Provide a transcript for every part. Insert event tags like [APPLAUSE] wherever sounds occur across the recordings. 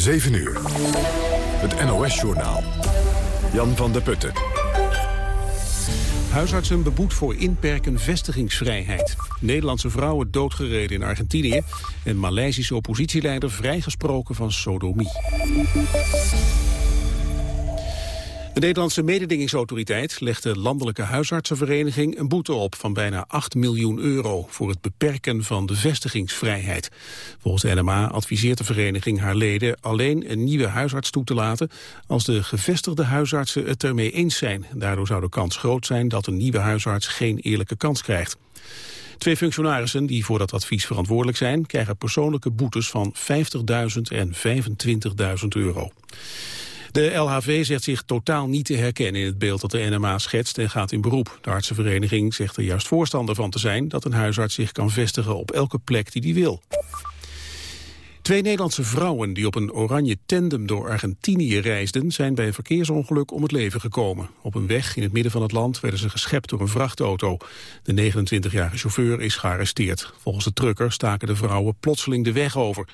7 uur. Het NOS-journaal. Jan van der Putten. Huisartsen beboet voor inperken vestigingsvrijheid. Nederlandse vrouwen doodgereden in Argentinië... en Maleisische oppositieleider vrijgesproken van sodomie. De Nederlandse mededingingsautoriteit legt de Landelijke Huisartsenvereniging een boete op van bijna 8 miljoen euro voor het beperken van de vestigingsvrijheid. Volgens de NMA adviseert de vereniging haar leden alleen een nieuwe huisarts toe te laten als de gevestigde huisartsen het ermee eens zijn. Daardoor zou de kans groot zijn dat een nieuwe huisarts geen eerlijke kans krijgt. Twee functionarissen die voor dat advies verantwoordelijk zijn... krijgen persoonlijke boetes van 50.000 en 25.000 euro. De LHV zegt zich totaal niet te herkennen in het beeld dat de NMA schetst en gaat in beroep. De artsenvereniging zegt er juist voorstander van te zijn dat een huisarts zich kan vestigen op elke plek die hij wil. Twee Nederlandse vrouwen die op een oranje tandem door Argentinië reisden... zijn bij een verkeersongeluk om het leven gekomen. Op een weg in het midden van het land werden ze geschept door een vrachtauto. De 29-jarige chauffeur is gearresteerd. Volgens de trucker staken de vrouwen plotseling de weg over.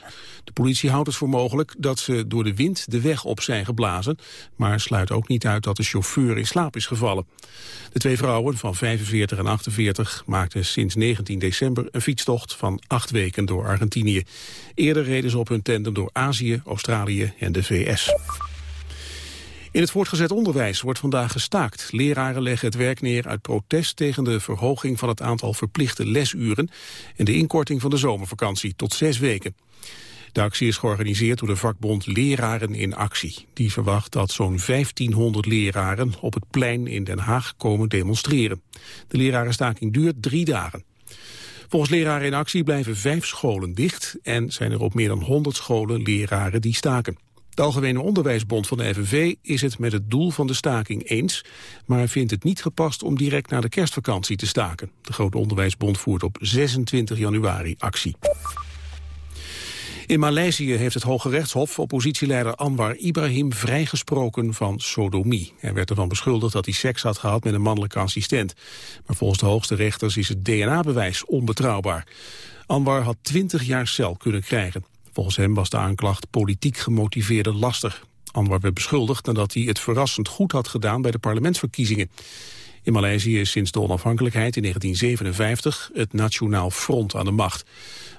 De politie houdt het voor mogelijk dat ze door de wind de weg op zijn geblazen... maar sluit ook niet uit dat de chauffeur in slaap is gevallen. De twee vrouwen van 45 en 48 maakten sinds 19 december een fietstocht van acht weken door Argentinië. Eerder reden ze op hun tandem door Azië, Australië en de VS. In het voortgezet onderwijs wordt vandaag gestaakt. Leraren leggen het werk neer uit protest tegen de verhoging van het aantal verplichte lesuren en de inkorting van de zomervakantie tot zes weken. De actie is georganiseerd door de vakbond Leraren in Actie. Die verwacht dat zo'n 1500 leraren op het plein in Den Haag komen demonstreren. De lerarenstaking duurt drie dagen. Volgens Leraren in Actie blijven vijf scholen dicht... en zijn er op meer dan 100 scholen leraren die staken. De Algemene Onderwijsbond van de FNV is het met het doel van de staking eens... maar vindt het niet gepast om direct na de kerstvakantie te staken. De Grote Onderwijsbond voert op 26 januari actie. In Maleisië heeft het Hoge Rechtshof oppositieleider Anwar Ibrahim vrijgesproken van sodomie. Hij werd ervan beschuldigd dat hij seks had gehad met een mannelijke assistent. Maar volgens de hoogste rechters is het DNA-bewijs onbetrouwbaar. Anwar had 20 jaar cel kunnen krijgen. Volgens hem was de aanklacht politiek gemotiveerde laster. Anwar werd beschuldigd nadat hij het verrassend goed had gedaan bij de parlementsverkiezingen. In Maleisië is sinds de onafhankelijkheid in 1957 het Nationaal Front aan de macht.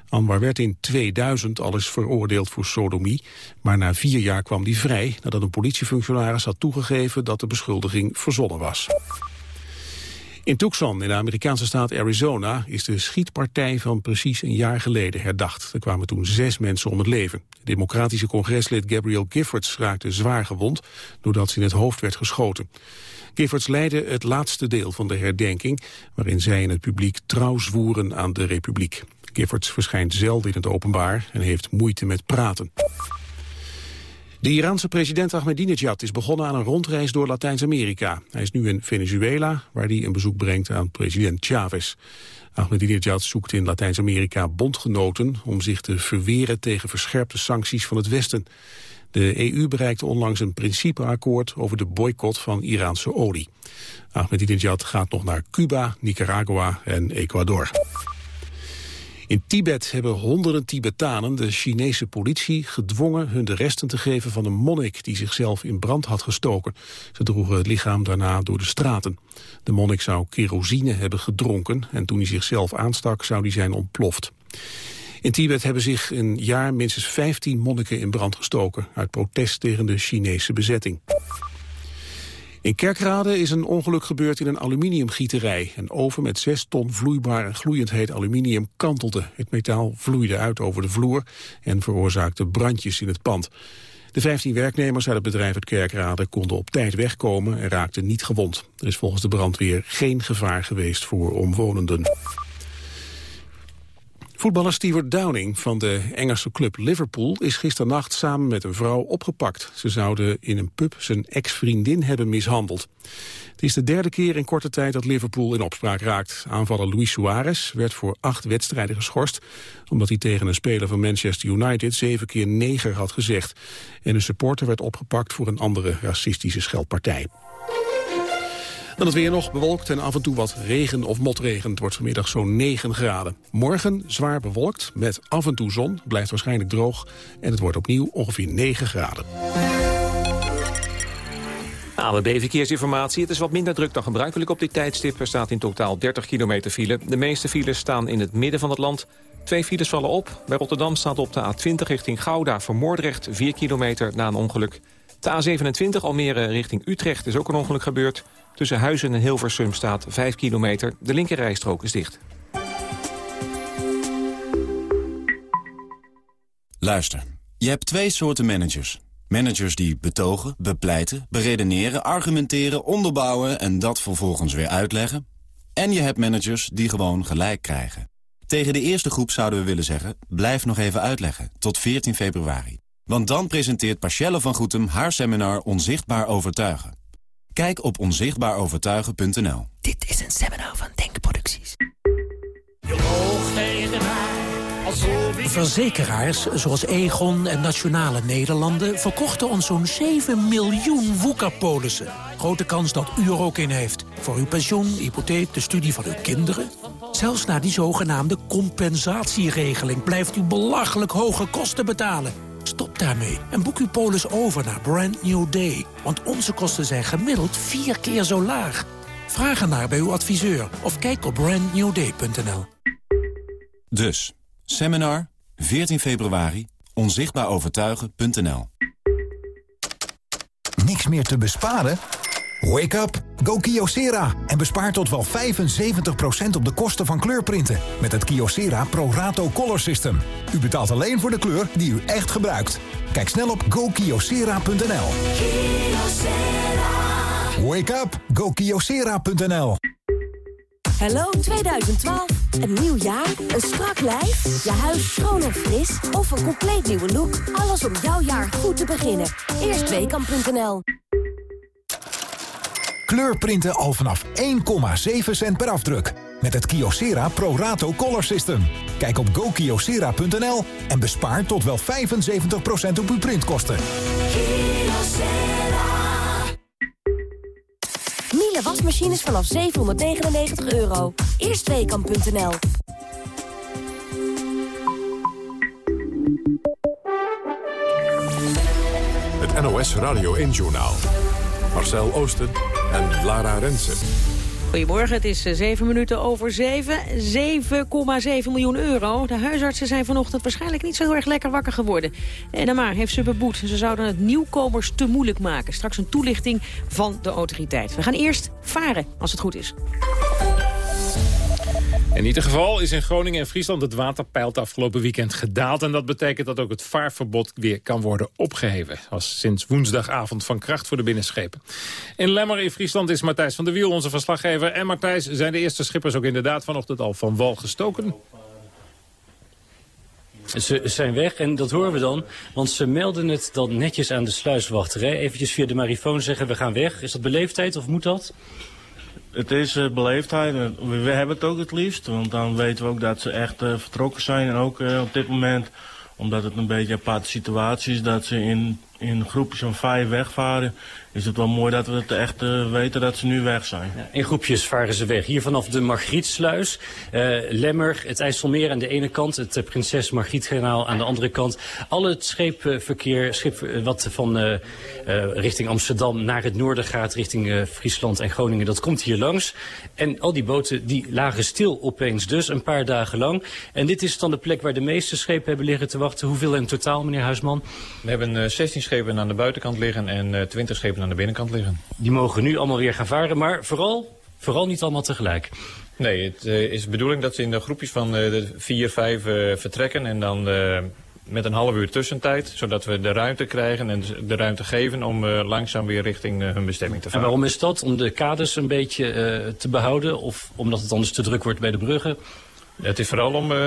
Anwar werd in 2000 al eens veroordeeld voor sodomie, maar na vier jaar kwam hij vrij nadat een politiefunctionaris had toegegeven dat de beschuldiging verzonnen was. In Tucson, in de Amerikaanse staat Arizona, is de schietpartij van precies een jaar geleden herdacht. Er kwamen toen zes mensen om het leven. democratische congreslid Gabrielle Giffords raakte zwaar gewond doordat ze in het hoofd werd geschoten. Giffords leidde het laatste deel van de herdenking, waarin zij en het publiek trouw zwoeren aan de republiek. Giffords verschijnt zelden in het openbaar en heeft moeite met praten. De Iraanse president Ahmadinejad is begonnen aan een rondreis door Latijns-Amerika. Hij is nu in Venezuela, waar hij een bezoek brengt aan president Chavez. Ahmadinejad zoekt in Latijns-Amerika bondgenoten om zich te verweren tegen verscherpte sancties van het Westen. De EU bereikte onlangs een principeakkoord over de boycott van Iraanse olie. Ahmadinejad gaat nog naar Cuba, Nicaragua en Ecuador. In Tibet hebben honderden Tibetanen de Chinese politie gedwongen hun de resten te geven van een monnik die zichzelf in brand had gestoken. Ze droegen het lichaam daarna door de straten. De monnik zou kerosine hebben gedronken en toen hij zichzelf aanstak zou hij zijn ontploft. In Tibet hebben zich een jaar minstens 15 monniken in brand gestoken... uit protest tegen de Chinese bezetting. In Kerkrade is een ongeluk gebeurd in een aluminiumgieterij. Een oven met 6 ton vloeibaar en gloeiend heet aluminium kantelde. Het metaal vloeide uit over de vloer en veroorzaakte brandjes in het pand. De 15 werknemers uit het bedrijf uit Kerkrade konden op tijd wegkomen en raakten niet gewond. Er is volgens de brandweer geen gevaar geweest voor omwonenden. Voetballer Stewart Downing van de Engelse club Liverpool is gisternacht samen met een vrouw opgepakt. Ze zouden in een pub zijn ex-vriendin hebben mishandeld. Het is de derde keer in korte tijd dat Liverpool in opspraak raakt. Aanvaller Luis Suarez werd voor acht wedstrijden geschorst... omdat hij tegen een speler van Manchester United zeven keer neger had gezegd. En een supporter werd opgepakt voor een andere racistische scheldpartij. Dan het weer nog bewolkt en af en toe wat regen of motregen. Het wordt vanmiddag zo'n 9 graden. Morgen zwaar bewolkt met af en toe zon. Blijft waarschijnlijk droog. En het wordt opnieuw ongeveer 9 graden. AWB Verkeersinformatie. Het is wat minder druk dan gebruikelijk op dit tijdstip. Er staat in totaal 30 kilometer file. De meeste files staan in het midden van het land. Twee files vallen op. Bij Rotterdam staat op de A20 richting Gouda voor Moordrecht 4 kilometer na een ongeluk. De A27 Almere richting Utrecht is ook een ongeluk gebeurd. Tussen Huizen en Hilversum staat 5 kilometer. De linkerrijstrook is dicht. Luister, je hebt twee soorten managers. Managers die betogen, bepleiten, beredeneren, argumenteren, onderbouwen... en dat vervolgens weer uitleggen. En je hebt managers die gewoon gelijk krijgen. Tegen de eerste groep zouden we willen zeggen... blijf nog even uitleggen, tot 14 februari. Want dan presenteert Pachelle van Goetem haar seminar Onzichtbaar Overtuigen. Kijk op onzichtbaarovertuigen.nl. Dit is een seminar van Denkproducties. Verzekeraars zoals Egon en Nationale Nederlanden... verkochten ons zo'n 7 miljoen woekerpolissen. Grote kans dat u er ook in heeft. Voor uw pensioen, hypotheek, de studie van uw kinderen. Zelfs na die zogenaamde compensatieregeling... blijft u belachelijk hoge kosten betalen. Stop daarmee en boek uw polis over naar Brand New Day. Want onze kosten zijn gemiddeld vier keer zo laag. Vraag ernaar bij uw adviseur of kijk op brandnewday.nl. Dus, seminar, 14 februari, onzichtbaarovertuigen.nl. Niks meer te besparen? Wake up, go Kyocera en bespaar tot wel 75% op de kosten van kleurprinten met het Kyocera Pro Rato Color System. U betaalt alleen voor de kleur die u echt gebruikt. Kijk snel op gokyocera.nl. Wake up, go Kyocera.nl. Hallo 2012. Een nieuw jaar, een strak lijf, je huis schoon en fris of een compleet nieuwe look. Alles om jouw jaar goed te beginnen. Eerstweekam.nl Kleurprinten al vanaf 1,7 cent per afdruk. Met het Kyocera Pro Rato Color System. Kijk op gokyocera.nl en bespaar tot wel 75% op uw printkosten. Miele wasmachines vanaf 799 euro. Eerstweekam.nl Het NOS Radio 1-journaal. Marcel Oosten en Lara Rensen. Goedemorgen, het is 7 eh, minuten over 7. 7,7 miljoen euro. De huisartsen zijn vanochtend waarschijnlijk niet zo heel erg lekker wakker geworden. De NMA heeft ze beboet. Ze zouden het nieuwkomers te moeilijk maken. Straks een toelichting van de autoriteit. We gaan eerst varen, als het goed is. In ieder geval is in Groningen en Friesland het waterpeil het afgelopen weekend gedaald. En dat betekent dat ook het vaarverbod weer kan worden opgeheven. Als sinds woensdagavond van kracht voor de binnenschepen. In Lemmer in Friesland is Matthijs van der Wiel onze verslaggever. En Matthijs, zijn de eerste schippers ook inderdaad vanochtend al van wal gestoken? Ze zijn weg en dat horen we dan, want ze melden het dan netjes aan de sluiswachterij. Eventjes via de marifoon zeggen we gaan weg. Is dat beleefdheid of moet dat? Het is uh, beleefdheid. We, hebben het ook het liefst. Want dan weten we ook dat ze echt uh, vertrokken zijn. En ook op dit moment, omdat het een beetje een aparte situatie is... dat ze in, in groepjes van vijf wegvaren is het wel mooi dat we het echt uh, weten dat ze nu weg zijn. Ja, in groepjes varen ze weg. Hier vanaf de Margrietsluis, uh, Lemmer, het IJsselmeer aan de ene kant, het uh, Prinses Margrietkanaal aan de andere kant. Al het scheepverkeer, schip, wat van richting Amsterdam naar het noorden gaat, richting Friesland en Groningen, dat komt hier langs. En al die boten die lagen stil opeens dus, een paar dagen lang. En dit is dan de plek waar de meeste schepen hebben liggen te wachten. Hoeveel in totaal, meneer Huisman? We hebben 16 schepen aan de buitenkant liggen en 20 schepen aan de binnenkant liggen. Die mogen nu allemaal weer gaan varen, maar vooral, vooral niet allemaal tegelijk. Nee, het uh, is de bedoeling dat ze in de groepjes van uh, de vier, vijf uh, vertrekken en dan met een half uur tussentijd, zodat we de ruimte krijgen en de ruimte geven om langzaam weer richting hun bestemming te varen. En waarom is dat? Om de kaders een beetje te behouden of omdat het anders te druk wordt bij de bruggen? Het is vooral om uh,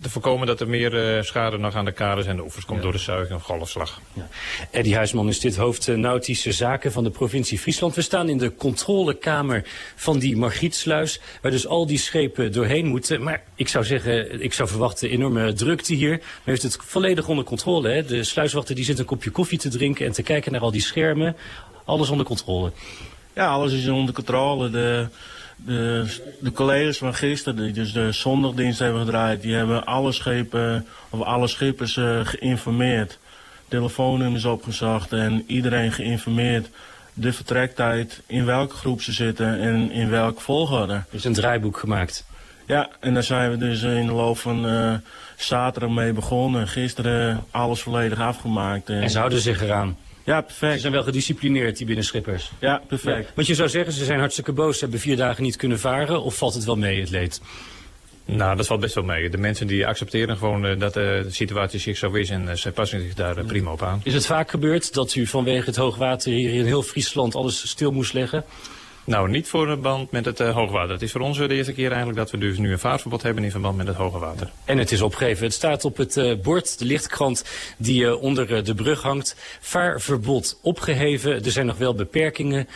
te voorkomen dat er meer uh, schade nog aan de kaders en de oevers komt ja. door de zuiging of golfslag. Ja. Eddie Huisman is dit hoofd uh, nautische zaken van de provincie Friesland. We staan in de controlekamer van die Margrietsluis, waar dus al die schepen doorheen moeten. Maar ik zou zeggen, ik zou verwachten enorme drukte hier. Maar heeft het volledig onder controle. Hè? De sluiswachter die zit een kopje koffie te drinken en te kijken naar al die schermen. Alles onder controle. Ja, alles is onder controle. De, de, de collega's van gisteren, die dus de zondagdienst hebben gedraaid... die hebben alle schepen, of alle schippers uh, geïnformeerd. Telefoonnummers opgezocht en iedereen geïnformeerd de vertrektijd, in welke groep ze zitten en in welke volgorde. Dus een draaiboek gemaakt? Ja, en daar zijn we dus in de loop van uh, zaterdag mee begonnen. Gisteren alles volledig afgemaakt. En, en ze houden zich eraan? Ja, perfect. Ze zijn wel gedisciplineerd, die binnenschippers. Ja, perfect. Ja, want je zou zeggen, ze zijn hartstikke boos. Ze hebben vier dagen niet kunnen varen. Of valt het wel mee, het leed? Nou, dat valt best wel mee. De mensen die accepteren gewoon uh, dat uh, de situatie zich zo is en uh, ze passen zich daar prima op aan. Is het vaak gebeurd dat u vanwege het hoogwater hier in heel Friesland alles stil moest leggen? Nou, niet voor verband met het uh, hoogwater. Het is voor ons de eerste keer eigenlijk dat we dus nu een vaartverbod hebben in verband met het hoge water. En het is opgegeven. Het staat op het uh, bord, de lichtkrant die onder de brug hangt. Vaarverbod opgeheven. Er zijn nog wel beperkingen.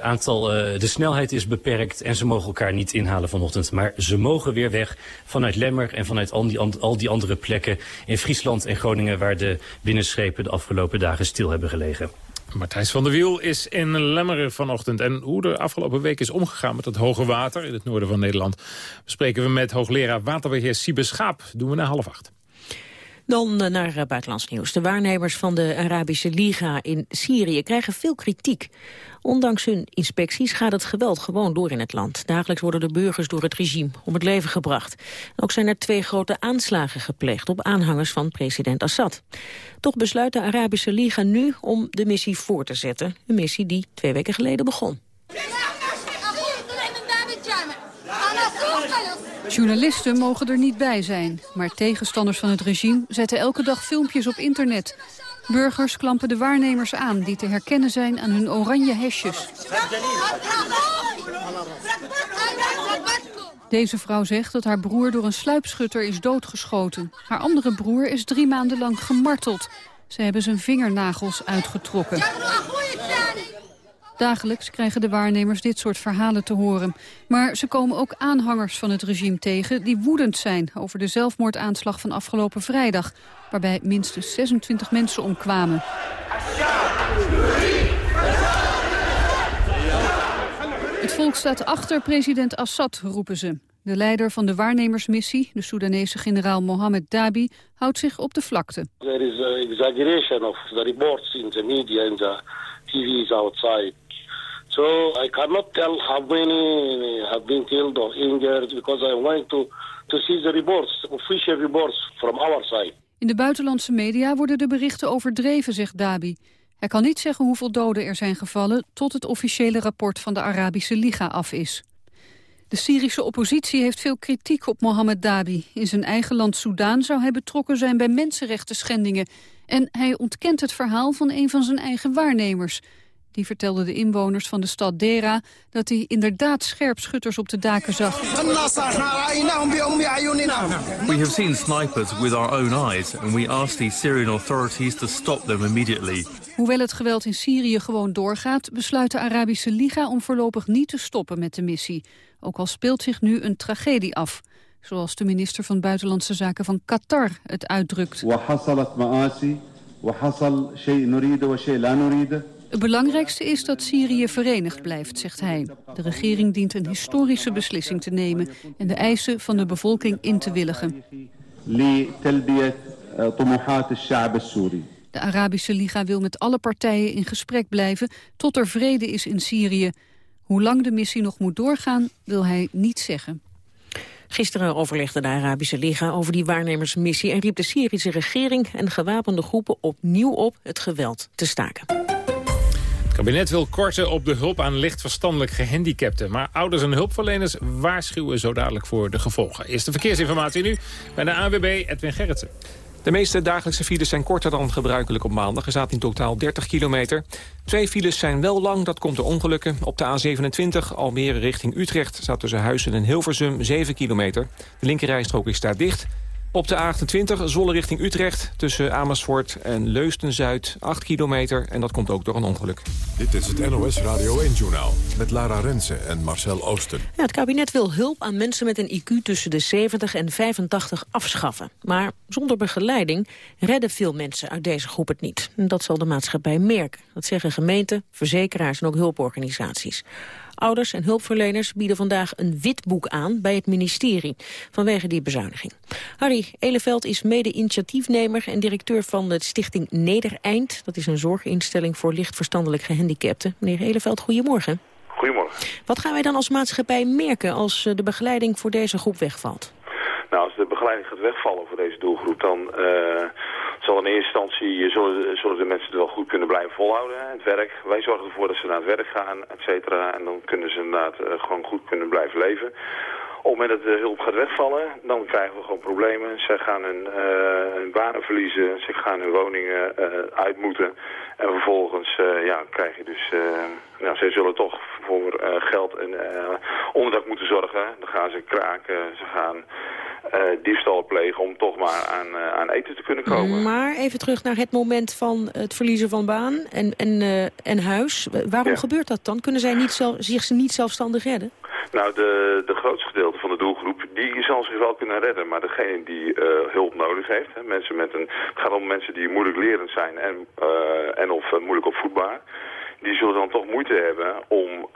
aantal, de snelheid is beperkt en ze mogen elkaar niet inhalen vanochtend. Maar ze mogen weer weg vanuit Lemmer en vanuit al die, al die andere plekken in Friesland en Groningen... waar de binnenschepen de afgelopen dagen stil hebben gelegen. Matthijs van der Wiel is in Lemmeren vanochtend. En hoe de afgelopen week is omgegaan met het hoge water in het noorden van Nederland... bespreken we met hoogleraar waterbeheer Siebe Schaap. Doen we na half acht. Dan eh, naar eh, buitenlands nieuws. De waarnemers van de Arabische Liga in Syrië krijgen veel kritiek. Ondanks hun inspecties gaat het geweld gewoon door in het land. Dagelijks worden de burgers door het regime om het leven gebracht. Ook zijn er twee grote aanslagen gepleegd op aanhangers van president Assad. Toch besluit de Arabische Liga nu om de missie voor te zetten. Een missie die twee weken geleden begon. Journalisten mogen er niet bij zijn, maar tegenstanders van het regime zetten elke dag filmpjes op internet. Burgers klampen de waarnemers aan die te herkennen zijn aan hun oranje hesjes. Deze vrouw zegt dat haar broer door een sluipschutter is doodgeschoten. Haar andere broer is drie maanden lang gemarteld. Ze hebben zijn vingernagels uitgetrokken. Dagelijks krijgen de waarnemers dit soort verhalen te horen. Maar ze komen ook aanhangers van het regime tegen die woedend zijn over de zelfmoordaanslag van afgelopen vrijdag, waarbij minstens 26 mensen omkwamen. Het volk staat achter president Assad, roepen ze. De leider van de waarnemersmissie, de Soedanese generaal Mohammed Dabi, houdt zich op de vlakte. There is a exaggeration of the reports in the media and the TV's outside. So I cannot tell how many have been killed or injured because I want to, to see the reports, official reports from our side. In de buitenlandse media worden de berichten overdreven, zegt Dabi. Hij kan niet zeggen hoeveel doden er zijn gevallen tot het officiële rapport van de Arabische Liga af is. De Syrische oppositie heeft veel kritiek op Mohammed Dabi. In zijn eigen land Soedan zou hij betrokken zijn bij mensenrechten schendingen. En hij ontkent het verhaal van een van zijn eigen waarnemers. Die vertelde de inwoners van de stad Dera dat hij inderdaad scherpschutters op de daken zag. We have seen snipers with our own eyes and we ask the Syrian authorities to stop them immediately. Hoewel het geweld in Syrië gewoon doorgaat, besluit de Arabische Liga om voorlopig niet te stoppen met de missie. Ook al speelt zich nu een tragedie af. Zoals de minister van Buitenlandse Zaken van Qatar het uitdrukt. Het belangrijkste is dat Syrië verenigd blijft, zegt hij. De regering dient een historische beslissing te nemen... en de eisen van de bevolking in te willigen. De Arabische Liga wil met alle partijen in gesprek blijven... tot er vrede is in Syrië. Hoe lang de missie nog moet doorgaan, wil hij niet zeggen. Gisteren overlegde de Arabische Liga over die waarnemersmissie... en riep de Syrische regering en gewapende groepen opnieuw op het geweld te staken kabinet wil korten op de hulp aan licht verstandelijk gehandicapten. Maar ouders en hulpverleners waarschuwen zo dadelijk voor de gevolgen. Eerste verkeersinformatie nu bij de AWB Edwin Gerritsen. De meeste dagelijkse files zijn korter dan gebruikelijk op maandag. Er staat in totaal 30 kilometer. Twee files zijn wel lang, dat komt door ongelukken. Op de A27 Almere richting Utrecht staat tussen Huizen en Hilversum 7 kilometer. De linkerrijstrook is daar dicht. Op de A28 Zolle richting Utrecht tussen Amersfoort en Leusden-Zuid 8 kilometer. En dat komt ook door een ongeluk. Dit is het NOS Radio 1-journaal met Lara Rensen en Marcel Oosten. Ja, het kabinet wil hulp aan mensen met een IQ tussen de 70 en 85 afschaffen. Maar zonder begeleiding redden veel mensen uit deze groep het niet. En dat zal de maatschappij merken. Dat zeggen gemeenten, verzekeraars en ook hulporganisaties. Ouders en hulpverleners bieden vandaag een witboek aan bij het ministerie vanwege die bezuiniging. Harry Eleveld is mede-initiatiefnemer en directeur van de stichting Nedereind. Dat is een zorginstelling voor licht verstandelijk gehandicapten. Meneer Eleveld, goedemorgen. Goedemorgen. Wat gaan wij dan als maatschappij merken als eh, de begeleiding voor deze groep wegvalt? Nou, als de begeleiding gaat wegvallen voor deze doelgroep, dan uh, zal in eerste instantie zullen, zullen, de mensen het wel goed kunnen blijven volhouden. Het werk. Wij zorgen ervoor dat ze naar het werk gaan, et cetera. En dan kunnen ze inderdaad uh, gewoon goed kunnen blijven leven. Op het moment dat de hulp gaat wegvallen, dan krijgen we gewoon problemen. Ze gaan hun, uh, hun banen verliezen, ze gaan hun woningen uh, uit moeten. En vervolgens uh, ja, krijg je dus... nou, ze zullen toch voor geld en onderdak moeten zorgen. Dan gaan ze kraken, ze gaan diefstal plegen om toch maar aan, aan eten te kunnen komen. Maar even terug naar het moment van het verliezen van baan en, en, en huis. Waarom ja. gebeurt dat dan? Kunnen zij niet zelf, zich niet zelfstandig redden? Nou, de, de grootste gedeelte van de doelgroep, die zal zich wel kunnen redden. Maar degene die hulp nodig heeft, hè, mensen met een, het gaat om mensen die moeilijk lerend zijn en, en of moeilijk opvoedbaar die zullen dan toch moeite hebben om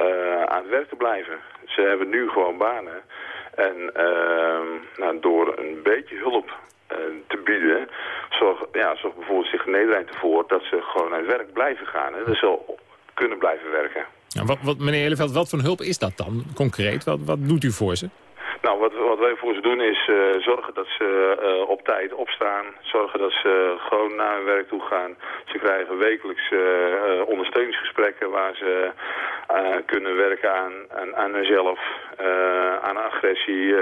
aan het werk te blijven. Ze hebben nu gewoon banen. En uh, nou, door een beetje hulp te bieden, zorg, ja, zorgt bijvoorbeeld zich Nederland ervoor dat ze gewoon aan het werk blijven gaan. Dat ze kunnen blijven werken. Wat, wat, meneer Eleveld, wat voor hulp is dat dan concreet? Wat doet u voor ze? Nou, wat, wat wij voor ze doen is uh, zorgen dat ze uh, op tijd opstaan. Zorgen dat ze gewoon naar hun werk toe gaan. Ze krijgen wekelijks uh, ondersteuningsgesprekken waar ze kunnen werken aan, aan, aan aan agressie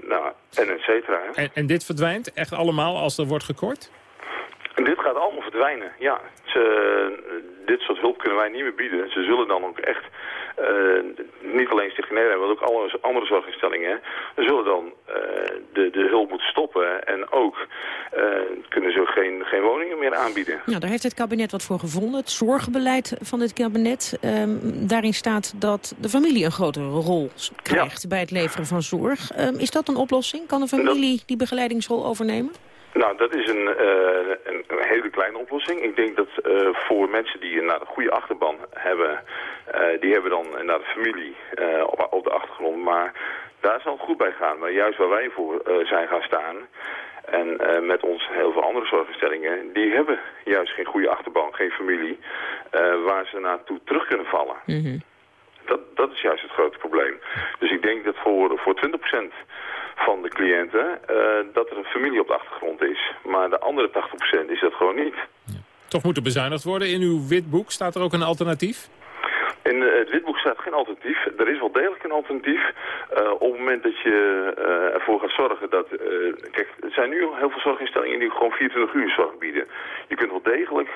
nou, en et cetera. En, en dit verdwijnt echt allemaal als er wordt gekort? En dit gaat allemaal verdwijnen, ja. Ze, dit soort hulp kunnen wij niet meer bieden. Ze zullen dan ook echt, uh, niet alleen Stichting Nederland, maar ook alle andere zorginstellingen, ze zullen dan uh, de, de hulp moeten stoppen. En ook uh, kunnen ze geen, geen woningen meer aanbieden. Ja, daar heeft het kabinet wat voor gevonden. Het zorgbeleid van dit kabinet. Um, daarin staat dat de familie een grotere rol krijgt ja. bij het leveren van zorg. Um, is dat een oplossing? Kan de familie die begeleidingsrol overnemen? Nou, dat is een, uh, een, hele kleine oplossing. Ik denk dat uh, voor mensen die een, een goede achterban hebben, uh, die hebben dan naar de familie op, op, de achtergrond. Maar daar zal het goed bij gaan. Maar juist waar wij voor zijn gaan staan, en met ons heel veel andere zorginstellingen, die hebben juist geen goede achterban, geen familie, waar ze naartoe terug kunnen vallen. Mm. Dat, dat is juist het grote probleem. Dus ik denk dat voor, voor 20% van de cliënten, uh, dat er een familie op de achtergrond is. Maar de andere 80% is dat gewoon niet. Toch moet er bezuinigd worden. In uw witboek staat er ook een alternatief? In uh, het witboek staat geen alternatief. Er is wel degelijk een alternatief. Uh, op het moment dat je uh, ervoor gaat zorgen dat... kijk, er zijn nu heel veel zorginstellingen die gewoon 24 uur zorg bieden. Je kunt wel degelijk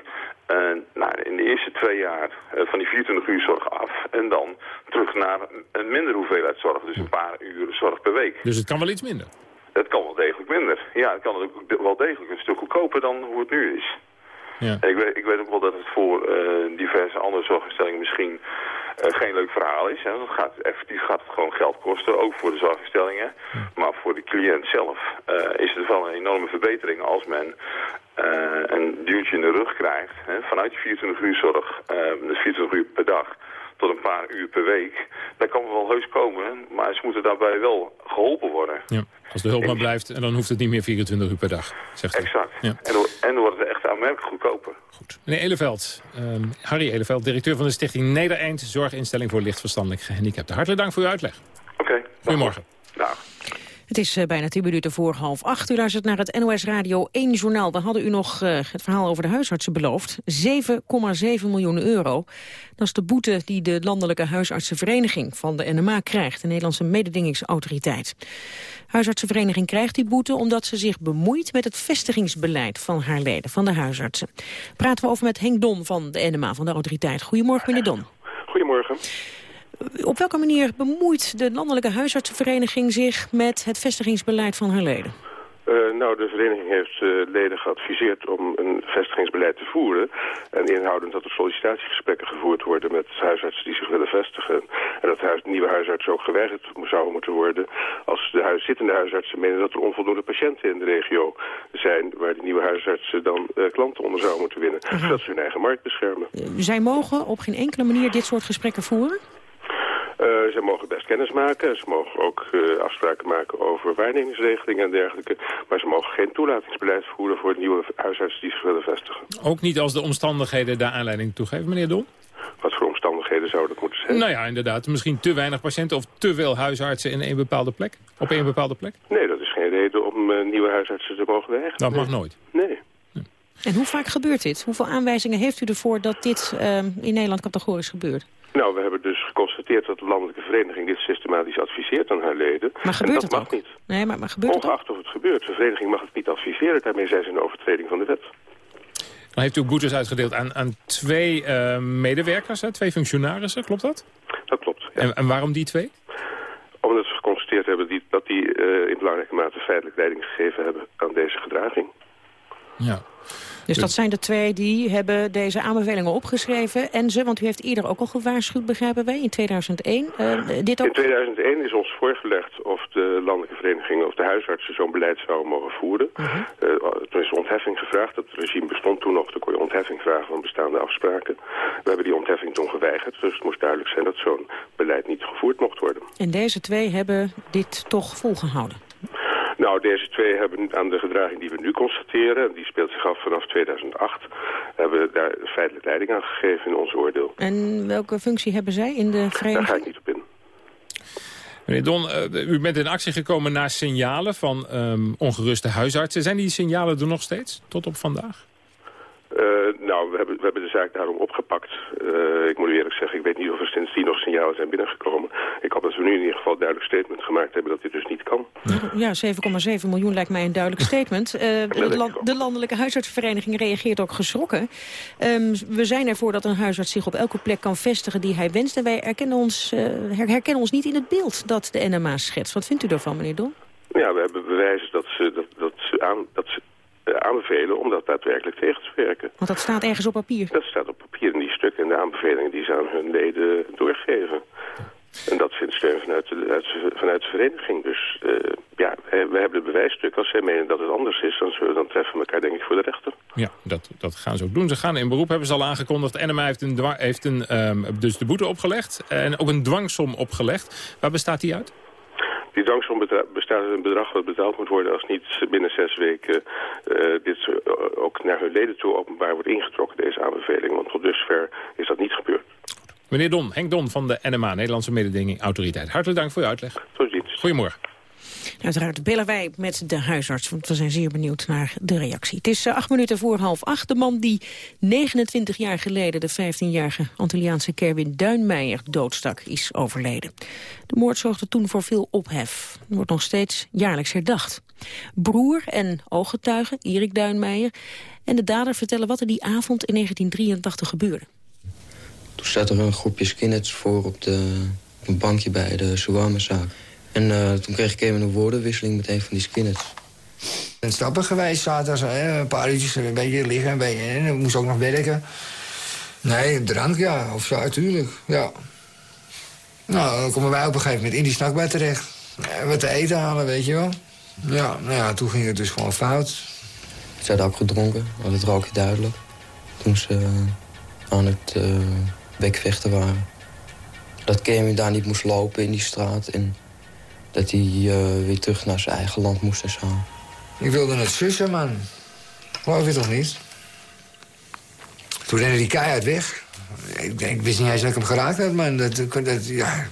nou, in de eerste twee jaar van die 24 uur zorg af. En dan terug naar een minder hoeveelheid zorg. Dus een paar uur zorg per week. Dus het kan wel iets minder? Het kan wel degelijk minder. Ja, het kan ook wel degelijk een stuk goedkoper dan hoe het nu is. Ja. Ik, weet, ik weet ook wel dat het voor uh, diverse andere zorginstellingen misschien uh, geen leuk verhaal is. Hè. Dat gaat, effectief gaat het gewoon geld kosten, ook voor de zorginstellingen. Ja. Maar voor de cliënt zelf uh, is het wel een enorme verbetering als men een duwtje in de rug krijgt. Hè, vanuit je 24 uur zorg, dus 24 uur per dag tot een paar uur per week. Dat kan wel heus komen, maar ze moeten daarbij wel geholpen worden. Ja. Als de hulp maar blijft, en dan hoeft het niet meer 24 uur per dag, zegt u. Exact. Ja. En, dan, en dan wordt het echt aanmerkelijk goedkoper. Goed. Meneer Eleveld, um, Harry Eleveld, directeur van de stichting Nedereind... Zorginstelling voor lichtverstandelijk gehandicapten. Hartelijk dank voor uw uitleg. Oké. Okay, Goedemorgen. Dag. Het is uh, bijna 10 minuten voor half acht. U luistert naar het NOS Radio 1 journaal. We hadden u nog uh, het verhaal over de huisartsen beloofd. 7,7 miljoen euro. Dat is de boete die de Landelijke Huisartsenvereniging van de NMA krijgt. De Nederlandse mededingingsautoriteit. Huisartsenvereniging krijgt die boete omdat ze zich bemoeit met het vestigingsbeleid van haar leden, van de huisartsen. Praten we over met Henk Don van de NMA, van de autoriteit. Goedemorgen, meneer Don. Goedemorgen. Op welke manier bemoeit de Landelijke Huisartsenvereniging zich met het vestigingsbeleid van haar leden? Uh, nou, de vereniging heeft uh, leden geadviseerd om een vestigingsbeleid te voeren. En inhoudend dat er sollicitatiegesprekken gevoerd worden met huisartsen die zich willen vestigen. En dat huis, nieuwe huisartsen ook geweigerd zouden moeten worden als de huis, zittende huisartsen menen dat er onvoldoende patiënten in de regio zijn waar die nieuwe huisartsen dan uh, klanten onder zouden moeten winnen. Aha. Zodat ze hun eigen markt beschermen. Zij mogen op geen enkele manier dit soort gesprekken voeren? Uh, ze mogen best kennis maken. Ze mogen ook uh, afspraken maken over waarnemingsregelingen en dergelijke. Maar ze mogen geen toelatingsbeleid voeren voor nieuwe huisartsen die zich willen vestigen. Ook niet als de omstandigheden daar aanleiding toe geven, meneer Don? Wat voor omstandigheden zou dat moeten zijn? Nou ja, inderdaad. Misschien te weinig patiënten of te veel huisartsen in een bepaalde plek? Op een bepaalde plek? Nee, dat is geen reden om uh, nieuwe huisartsen te mogen weigeren. Dat mag nooit? Nee. En hoe vaak gebeurt dit? Hoeveel aanwijzingen heeft u ervoor dat dit uh, in Nederland categorisch gebeurt? Nou, we hebben dus geconstateerd dat de landelijke vereniging dit systematisch adviseert aan haar leden. Maar gebeurt en dat het mag ook? niet. Nee, maar, maar gebeurt Ongeacht het of het gebeurt. De vereniging mag het niet adviseren. Daarmee zijn ze in overtreding van de wet. Dan heeft u ook boetes uitgedeeld aan, aan twee uh, medewerkers, hè? twee functionarissen, klopt dat? Dat klopt, ja. en, en waarom die twee? Omdat we geconstateerd hebben die, dat die uh, in belangrijke mate feitelijk leiding gegeven hebben aan deze gedraging. Ja. Dus dat zijn de twee die hebben deze aanbevelingen opgeschreven. En ze, want u heeft eerder ook al gewaarschuwd, begrijpen wij, in 2001. Uh, dit ook... In 2001 is ons voorgelegd of de landelijke verenigingen of de huisartsen zo'n beleid zouden mogen voeren. Uh -huh. uh, toen is ontheffing gevraagd. Dat regime bestond toen nog. Dan kon je ontheffing vragen van bestaande afspraken. We hebben die ontheffing toen geweigerd. Dus het moest duidelijk zijn dat zo'n beleid niet gevoerd mocht worden. En deze twee hebben dit toch volgehouden? Nou, deze twee hebben aan de gedraging die we nu constateren... die speelt zich af vanaf 2008... hebben we daar feitelijk leiding aan gegeven in ons oordeel. En welke functie hebben zij in de vereniging? Daar ga ik niet op in. Meneer Don, uh, u bent in actie gekomen na signalen van um, ongeruste huisartsen. Zijn die signalen er nog steeds, tot op vandaag? Uh, nou, we hebben, we hebben de zaak daarom opgepakt. Uh, ik moet u eerlijk zeggen, ik weet niet of er sindsdien nog signalen zijn binnengekomen. Ik hoop dat we nu in ieder geval een duidelijk statement gemaakt hebben dat dit dus niet kan. Ja, 7,7 miljoen lijkt mij een duidelijk statement. Uh, de, land, de Landelijke Huisartsvereniging reageert ook geschrokken. Um, we zijn ervoor dat een huisarts zich op elke plek kan vestigen die hij wenst. En wij herkennen ons, herkennen ons niet in het beeld dat de NMA schetst. Wat vindt u daarvan, meneer Don? Ja, we hebben bewijzen dat ze, dat, dat ze, aan, dat ze aanbevelen om dat daadwerkelijk tegen te werken. Want dat staat ergens op papier? Dat staat op papier in die stukken en de aanbevelingen die ze aan hun leden doorgeven. En dat vindt steun vanuit de, uit, vanuit de vereniging. Dus uh, ja, we hebben het bewijsstuk. Als zij menen dat het anders is, dan, zullen, dan treffen we elkaar denk ik voor de rechter. Ja, dat, dat gaan ze ook doen. Ze gaan in beroep, hebben ze al aangekondigd. NMA heeft, een, heeft een, um, dus de boete opgelegd en ook een dwangsom opgelegd. Waar bestaat die uit? Die dwangsom bestaat uit een bedrag wat betaald moet worden als niet binnen zes weken uh, dit uh, ook naar hun leden toe openbaar wordt ingetrokken, deze aanbeveling. Want tot dusver is dat niet gebeurd. Meneer Don, Henk Don van de NMA, Nederlandse Mededinging Autoriteit. Hartelijk dank voor uw uitleg. Tot ziens. Goedemorgen. Uiteraard bellen wij met de huisarts, want we zijn zeer benieuwd naar de reactie. Het is uh, acht minuten voor half acht. De man die 29 jaar geleden de 15-jarige Antilliaanse Kerwin Duinmeijer doodstak, is overleden. De moord zorgde toen voor veel ophef. Er wordt nog steeds jaarlijks herdacht. Broer en ooggetuige, Erik Duinmeijer, en de dader vertellen wat er die avond in 1983 gebeurde. Toen zat er een groepje skinheads voor op, de, een bankje bij de shawarma-zaak. En uh, toen kreeg ik even een woordenwisseling met een van die skinheads. En stappen geweest zaten een paar uurtjes een beetje liggen, een beetje, en ik moest ook nog werken. Nee, drank ja, of zo, natuurlijk, ja. Nou, dan komen wij op een gegeven moment in die snackbar terecht. Wat te eten halen, weet je wel. Ja, nou ja, toen ging het dus gewoon fout. Ze hadden ook gedronken, het rook je duidelijk. Toen ze uh, aan het uh, bekvechten waren. Dat Kemi daar niet moest lopen in die straat. En dat hij uh, weer terug naar zijn eigen land moest en zo. Ik wilde het sussen, man. Geloof je toch niet? Toen rende die keihard weg. Ik, ik, wist niet eens dat ik hem geraakt had, man. Dat, dat, ja.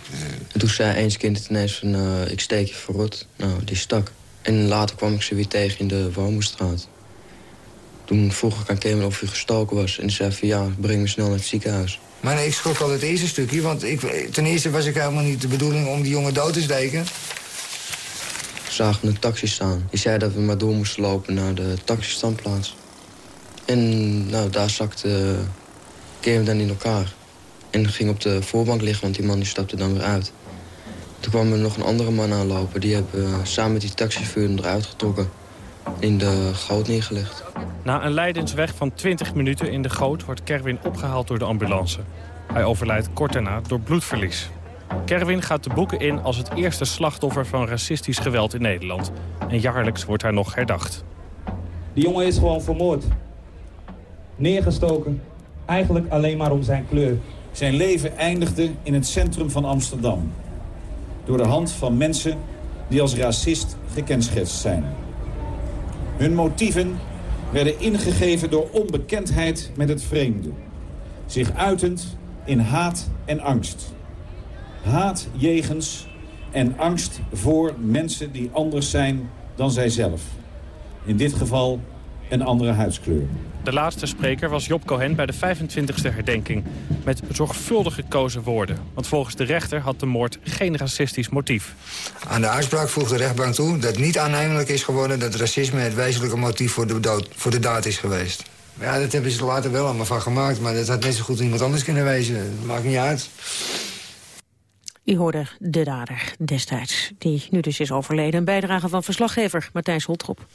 En toen zei eens kind ineens van, uh, ik steek je verrot. Nou, die stak. En later kwam ik ze weer tegen in de Wormoestraat. Toen vroeg ik aan Kemen of hij gestoken was. En die zei van, ja, breng me snel naar het ziekenhuis. Maar nee, ik schrok al het eerste stukje. Want ik, ten eerste was ik helemaal niet de bedoeling om die jongen dood te steken. We zagen een taxi staan. Die zei dat we maar door moesten lopen naar de taxistandplaats. En nou, daar zakte Kemen dan in elkaar. En ging op de voorbank liggen, want die man die stapte dan weer uit. Toen kwam er nog een andere man aanlopen. Die hebben samen met die taxichauffeur eruit getrokken. In de goot neergelegd. Na een leidensweg van 20 minuten in de goot wordt Kerwin opgehaald door de ambulance. Hij overlijdt kort daarna door bloedverlies. Kerwin gaat de boeken in als het eerste slachtoffer van racistisch geweld in Nederland. En jaarlijks wordt hij nog herdacht. Die jongen is gewoon vermoord. Neergestoken. Eigenlijk alleen maar om zijn kleur. Zijn leven eindigde in het centrum van Amsterdam. Door de hand van mensen die als racist gekenschetst zijn. Hun motieven werden ingegeven door onbekendheid met het vreemde. Zich uitend in haat en angst. Haat jegens en angst voor mensen die anders zijn dan zijzelf. In dit geval een andere huidskleur. De laatste spreker was Job Cohen bij de 25e herdenking. Met zorgvuldig gekozen woorden. Want volgens de rechter had de moord geen racistisch motief. Aan de uitspraak voegt de rechtbank toe dat niet aannemelijk is geworden... dat racisme het wezenlijke motief voor de, dood, voor de daad is geweest. Ja, dat hebben ze later wel allemaal van gemaakt. Maar dat had net zo goed iemand anders kunnen wezen. Dat maakt niet uit. U hoorde de dader destijds, die nu dus is overleden. Een bijdrage van verslaggever Martijn Holtrop.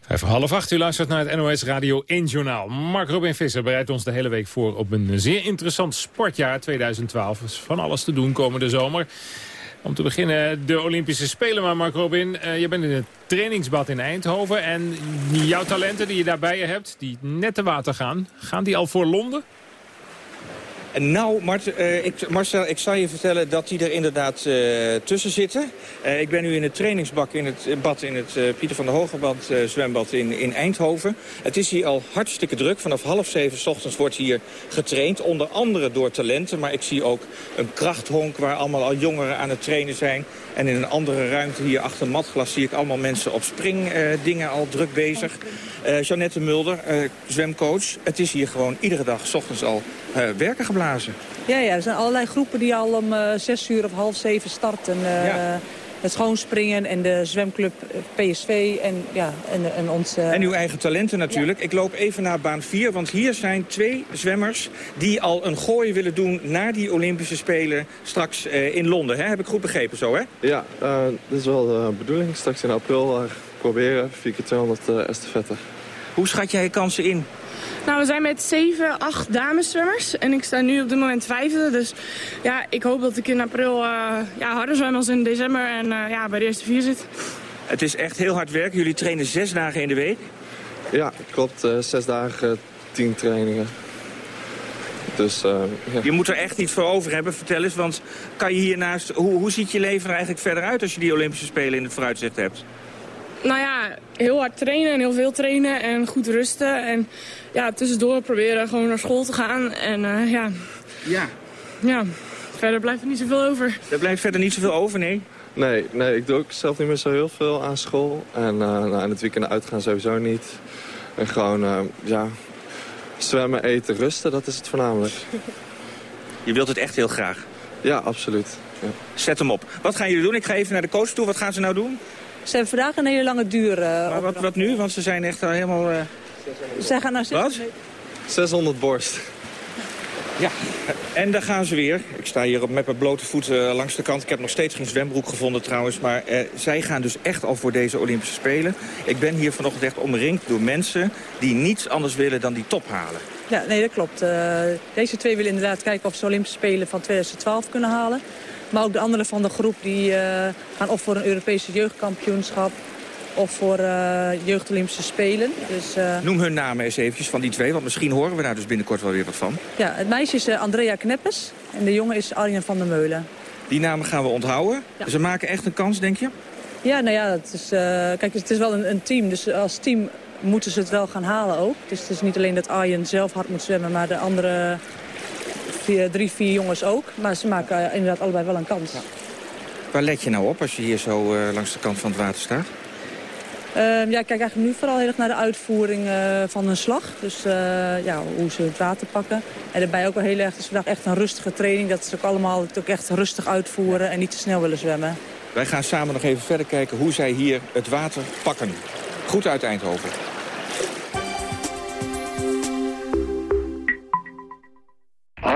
Vijf half acht, u luistert naar het NOS Radio 1 Journaal. Mark Robin Visser bereidt ons de hele week voor op een zeer interessant sportjaar 2012. Er is van alles te doen komende zomer. Om te beginnen de Olympische Spelen. Maar Mark Robin, uh, je bent in het trainingsbad in Eindhoven. En jouw talenten die je daarbij hebt, die net te water gaan... gaan die al voor Londen? Nou, Mart, uh, ik, Marcel, ik zal je vertellen dat die er inderdaad uh, tussen zitten. Uh, ik ben nu in het trainingsbak in het bad in het Pieter van der Hogeband zwembad in, in Eindhoven. Het is hier al hartstikke druk. Vanaf half zeven s ochtends wordt hier getraind. Onder andere door talenten, maar ik zie ook een krachthonk... waar allemaal al jongeren aan het trainen zijn. En in een andere ruimte hier achter matglas zie ik allemaal mensen op springdingen al druk bezig. Jeannette Mulder, zwemcoach. Het is hier gewoon iedere dag s ochtends al werken Ja, ja, er zijn allerlei groepen die al om zes uur of half zeven starten. Ja. Het schoonspringen en de zwemclub PSV en, ja, en, en ons... En uw eigen talenten natuurlijk. Ja. Ik loop even naar baan 4, want hier zijn twee zwemmers... die al een gooi willen doen naar die Olympische Spelen straks in Londen. Hè? Heb ik goed begrepen zo, hè? Ja, dat is wel de bedoeling. Straks in april proberen, 4 keer 200 uh, estafette. Hoe schat jij je kansen in? Nou, we zijn met 7, 8 dameszwemmers. En ik sta nu op dit moment vijfde. Dus ja, ik hoop dat ik in april uh, ja, harder zwem als in december. En uh, ja, bij de eerste vier zit. Het is echt heel hard werk. Jullie trainen zes dagen in de week? Ja, klopt. Uh, zes dagen, tien trainingen. Dus, ja. Je moet er echt iets voor over hebben. Vertel eens, want kan je hiernaast... Hoe, hoe ziet je leven er eigenlijk verder uit als je die Olympische Spelen in het vooruitzicht hebt? Nou ja, heel hard trainen en heel veel trainen en goed rusten. En ja, tussendoor proberen gewoon naar school te gaan. En uh, ja... Ja. Ja, verder blijft er niet zoveel over. Er blijft verder niet zoveel over, nee? Nee, nee ik doe ook zelf niet meer zo heel veel aan school. En uh, nou, in het weekend uitgaan sowieso niet. En gewoon, uh, ja, zwemmen, eten, rusten, dat is het voornamelijk. [LAUGHS] Je wilt het echt heel graag? Ja, absoluut. Ja. Zet hem op. Wat gaan jullie doen? Ik ga even naar de coach toe. Wat gaan ze nou doen? Ze hebben vandaag een hele lange duur. Uh, maar wat, wat nu? Want ze zijn echt al helemaal... Uh... Zij gaan naar 600... Wat? 600 borst. Ja, en daar gaan ze weer. Ik sta hier met mijn blote voeten langs de kant. Ik heb nog steeds geen zwembroek gevonden trouwens. Maar eh, zij gaan dus echt al voor deze Olympische Spelen. Ik ben hier vanochtend echt omringd door mensen die niets anders willen dan die top halen. Ja, nee, dat klopt. Uh, deze twee willen inderdaad kijken of ze Olympische Spelen van 2012 kunnen halen. Maar ook de anderen van de groep die uh, gaan of voor een Europese jeugdkampioenschap of voor uh, jeugd Olympische Spelen. Dus, uh... Noem hun namen eens eventjes van die twee, want misschien horen we daar dus binnenkort wel weer wat van. Ja, het meisje is Andrea Kneppes en de jongen is Arjen van der Meulen. Die namen gaan we onthouden. Ja. Ze maken echt een kans, denk je? Ja, nou ja, het is, kijk, het is wel een, een team, dus als team moeten ze het wel gaan halen ook. Dus het is niet alleen dat Arjen zelf hard moet zwemmen, maar de andere vier, drie, vier jongens ook. Maar ze maken inderdaad allebei wel een kans. Ja. Waar let je nou op als je hier zo uh, langs de kant van het water staat? Uh, ja, ik kijk eigenlijk nu vooral heel erg naar de uitvoering uh, van hun slag. Dus ja, hoe ze het water pakken. En daarbij ook wel heel erg, is vandaag echt een rustige training. Dat ze ook allemaal het ook echt rustig uitvoeren en niet te snel willen zwemmen. Wij gaan samen nog even verder kijken hoe zij hier het water pakken. Goed uit Eindhoven.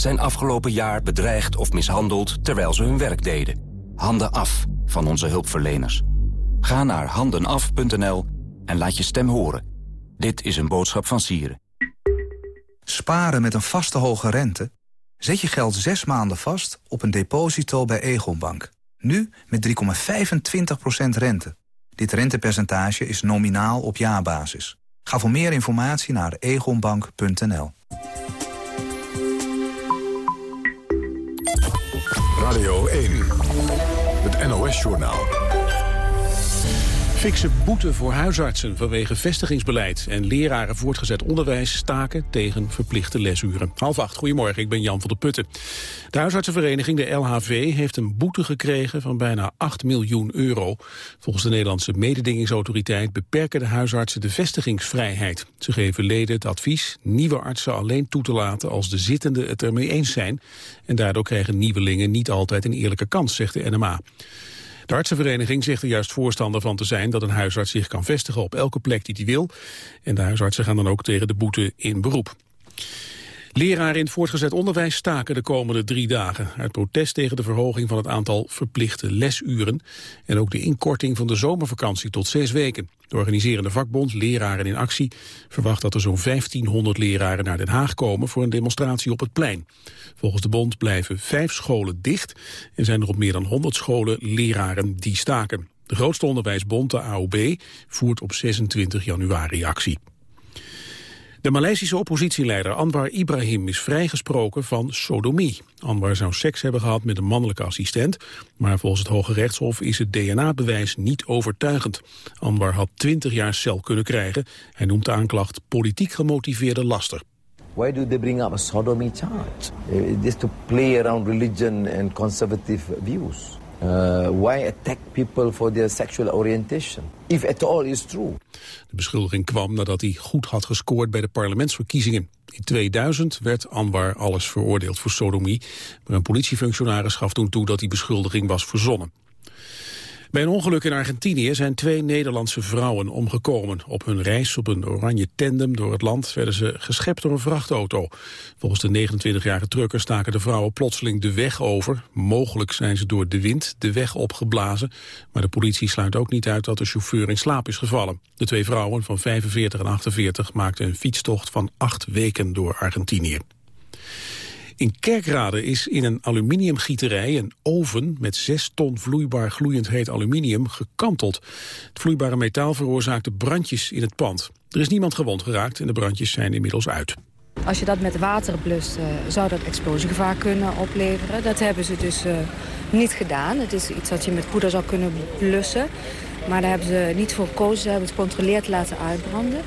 zijn afgelopen jaar bedreigd of mishandeld terwijl ze hun werk deden. Handen af van onze hulpverleners. Ga naar handenaf.nl en laat je stem horen. Dit is een boodschap van Sieren. Sparen met een vaste hoge rente? Zet je geld zes maanden vast op een deposito bij Egonbank. Nu met 3,25% rente. Dit rentepercentage is nominaal op jaarbasis. Ga voor meer informatie naar egonbank.nl. 1, het NOS-journaal. Fikse boete voor huisartsen vanwege vestigingsbeleid... en leraren voortgezet onderwijs staken tegen verplichte lesuren. Half acht, goedemorgen, ik ben Jan van der Putten. De huisartsenvereniging, de LHV, heeft een boete gekregen... van bijna 8 miljoen euro. Volgens de Nederlandse mededingingsautoriteit... beperken de huisartsen de vestigingsvrijheid. Ze geven leden het advies nieuwe artsen alleen toe te laten... als de zittenden het ermee eens zijn. En daardoor krijgen nieuwelingen niet altijd een eerlijke kans, zegt de NMA. De artsenvereniging zegt er juist voorstander van te zijn dat een huisarts zich kan vestigen op elke plek die hij wil. En de huisartsen gaan dan ook tegen de boete in beroep. Leraren in het voortgezet onderwijs staken de komende drie dagen... uit protest tegen de verhoging van het aantal verplichte lesuren... en ook de inkorting van de zomervakantie tot zes weken. De organiserende vakbond Leraren in Actie verwacht dat er zo'n 1500 leraren naar Den Haag komen... voor een demonstratie op het plein. Volgens de bond blijven vijf scholen dicht... en zijn er op meer dan 100 scholen leraren die staken. De grootste onderwijsbond, de AOB, voert op 26 januari actie. De Maleisische oppositieleider Anwar Ibrahim is vrijgesproken van sodomie. Anwar zou seks hebben gehad met een mannelijke assistent, maar volgens het Hoge Rechtshof is het DNA-bewijs niet overtuigend. Anwar had 20 jaar cel kunnen krijgen. Hij noemt de aanklacht politiek gemotiveerde laster. Why do they bring up a sodomy charge? Just to play around religion and conservative views. Uh, why attack people for their sexual orientation? If at all is true. De beschuldiging kwam nadat hij goed had gescoord bij de parlementsverkiezingen. In 2000 werd Anwar alles veroordeeld voor sodomie. Maar een politiefunctionaris gaf toen toe dat die beschuldiging was verzonnen. Bij een ongeluk in Argentinië zijn twee Nederlandse vrouwen omgekomen. Op hun reis op een oranje tandem door het land werden ze geschept door een vrachtauto. Volgens de 29-jarige trucker staken de vrouwen plotseling de weg over. Mogelijk zijn ze door de wind de weg opgeblazen. Maar de politie sluit ook niet uit dat de chauffeur in slaap is gevallen. De twee vrouwen van 45 en 48 maakten een fietstocht van acht weken door Argentinië. In Kerkrade is in een aluminiumgieterij een oven met 6 ton vloeibaar gloeiend heet aluminium gekanteld. Het vloeibare metaal veroorzaakte brandjes in het pand. Er is niemand gewond geraakt en de brandjes zijn inmiddels uit. Als je dat met water blust, uh, zou dat explosiegevaar kunnen opleveren. Dat hebben ze dus uh, niet gedaan. Het is iets dat je met poeder zou kunnen blussen. Maar daar hebben ze niet voor gekozen. Ze hebben het gecontroleerd laten uitbranden.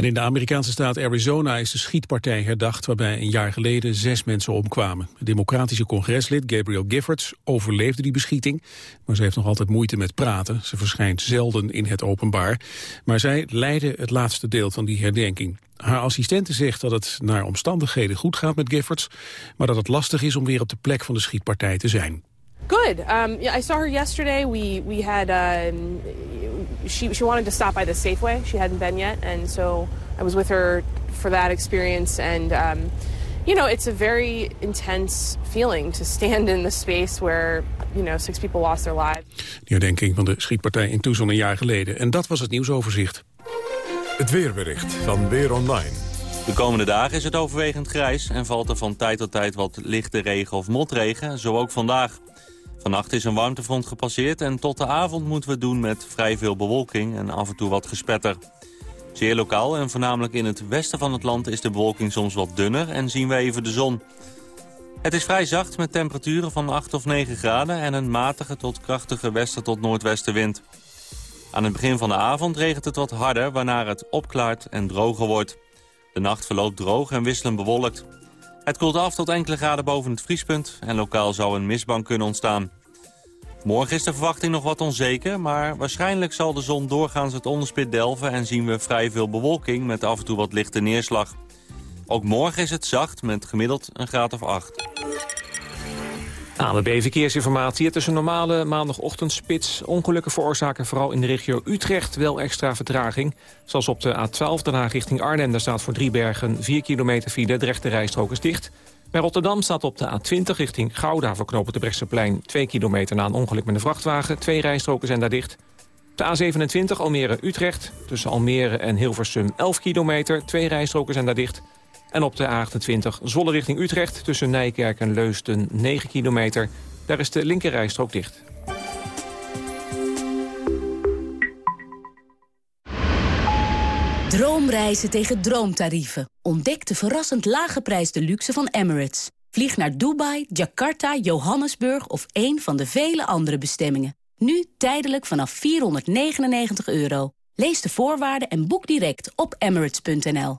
En in de Amerikaanse staat Arizona is de schietpartij herdacht... waarbij een jaar geleden zes mensen omkwamen. Democratische congreslid Gabriel Giffords overleefde die beschieting... maar ze heeft nog altijd moeite met praten. Ze verschijnt zelden in het openbaar. Maar zij leidde het laatste deel van die herdenking. Haar assistente zegt dat het naar omstandigheden goed gaat met Giffords... maar dat het lastig is om weer op de plek van de schietpartij te zijn. Good. Um, yeah, I saw her yesterday. We we had um, she she wanted to stop by the Safeway. She hadn't been yet, and so I was with her for that experience. And um, you know, it's a very intense feeling to stand in the space where you know six people lost their lives. De herdenking van de schietpartij in Tucson een jaar geleden. En dat was het nieuwsoverzicht. Het weerbericht van Weer Online. De komende dagen is het overwegend grijs en valt er van tijd tot tijd wat lichte regen of motregen, zo ook vandaag. Vannacht is een warmtefront gepasseerd en tot de avond moeten we doen met vrij veel bewolking en af en toe wat gespetter. Zeer lokaal en voornamelijk in het westen van het land is de bewolking soms wat dunner en zien we even de zon. Het is vrij zacht met temperaturen van 8 of 9 graden en een matige tot krachtige westen tot noordwestenwind. Aan het begin van de avond regent het wat harder waarna het opklaart en droger wordt. De nacht verloopt droog en wisselend bewolkt. Het koelt af tot enkele graden boven het vriespunt en lokaal zou een mistbank kunnen ontstaan. Morgen is de verwachting nog wat onzeker, maar waarschijnlijk zal de zon doorgaans het onderspit delven en zien we vrij veel bewolking met af en toe wat lichte neerslag. Ook morgen is het zacht met gemiddeld een graad of 8. ANWB Verkeersinformatie. Het is een normale maandagochtendspits. Ongelukken veroorzaken vooral in de regio Utrecht wel extra vertraging. Zoals op de A12 daarna richting Arnhem. Daar staat voor Driebergen 4 kilometer file. De rechte rijstrook is dicht. Bij Rotterdam staat op de A20 richting Gouda voor knopen de Brechtseplein 2 kilometer na een ongeluk met een vrachtwagen. Twee rijstroken zijn daar dicht. De A27 Almere-Utrecht tussen Almere en Hilversum 11 kilometer. Twee rijstroken zijn daar dicht. En op de A28 Zolle richting Utrecht tussen Nijkerk en Leusden 9 kilometer. Daar is de linkerrijstrook dicht. Droomreizen tegen droomtarieven. Ontdek de verrassend lage prijs de luxe van Emirates. Vlieg naar Dubai, Jakarta, Johannesburg of een van de vele andere bestemmingen. Nu tijdelijk vanaf 499 euro. Lees de voorwaarden en boek direct op emirates.nl.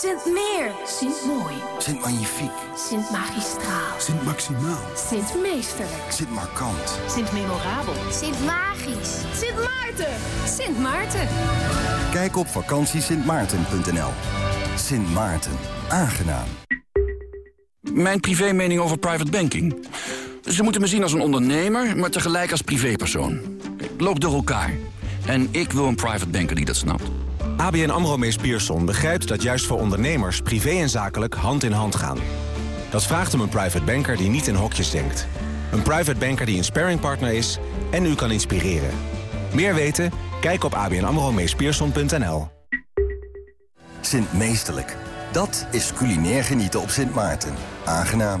Sint Meer. Sint Mooi. Sint Magnifiek. Sint Magistraal. Sint Maximaal. Sint Meesterlijk. Sint Markant. Sint Memorabel. Sint Magisch. Sint Maarten. Sint Maarten. Kijk op vakantiesintmaarten.nl. Sint Maarten. Aangenaam. Mijn privé mening over private banking. Ze moeten me zien als een ondernemer, maar tegelijk als privépersoon. Loop door elkaar. En ik wil een private banker die dat snapt. ABN AMRO Mees Pierson begrijpt dat juist voor ondernemers... privé en zakelijk hand in hand gaan. Dat vraagt om een private banker die niet in hokjes denkt. Een private banker die een sparringpartner is en u kan inspireren. Meer weten? Kijk op abnamromeespierson.nl. Sint Meesterlijk. Dat is culinair genieten op Sint Maarten. Aangenaam.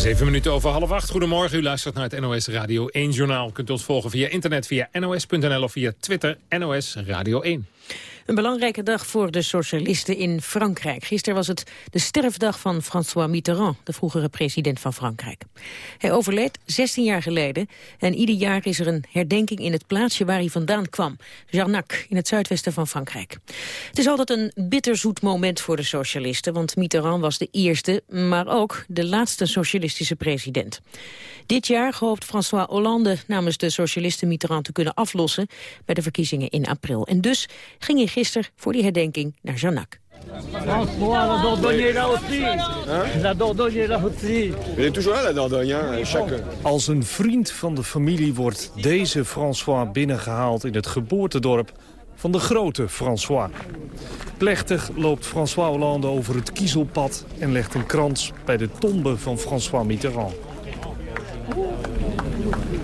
Zeven minuten over half acht. Goedemorgen, u luistert naar het NOS Radio 1 Journaal. Kunt ons volgen via internet, via nos.nl of via Twitter, NOS Radio 1. Een belangrijke dag voor de socialisten in Frankrijk. Gisteren was het de sterfdag van François Mitterrand, de vroegere president van Frankrijk. Hij overleed 16 jaar geleden en ieder jaar is er een herdenking in het plaatsje waar hij vandaan kwam. Jarnac, in het zuidwesten van Frankrijk. Het is altijd een bitterzoet moment voor de socialisten, want Mitterrand was de eerste, maar ook de laatste socialistische president. Dit jaar hoopt François Hollande namens de socialisten Mitterrand te kunnen aflossen bij de verkiezingen in april. En dus ging hij gisteren voor die herdenking naar Jarnac. Als een vriend van de familie wordt deze François binnengehaald in het geboortedorp van de grote François. Plechtig loopt François Hollande over het kiezelpad en legt een krans bij de tombe van François Mitterrand.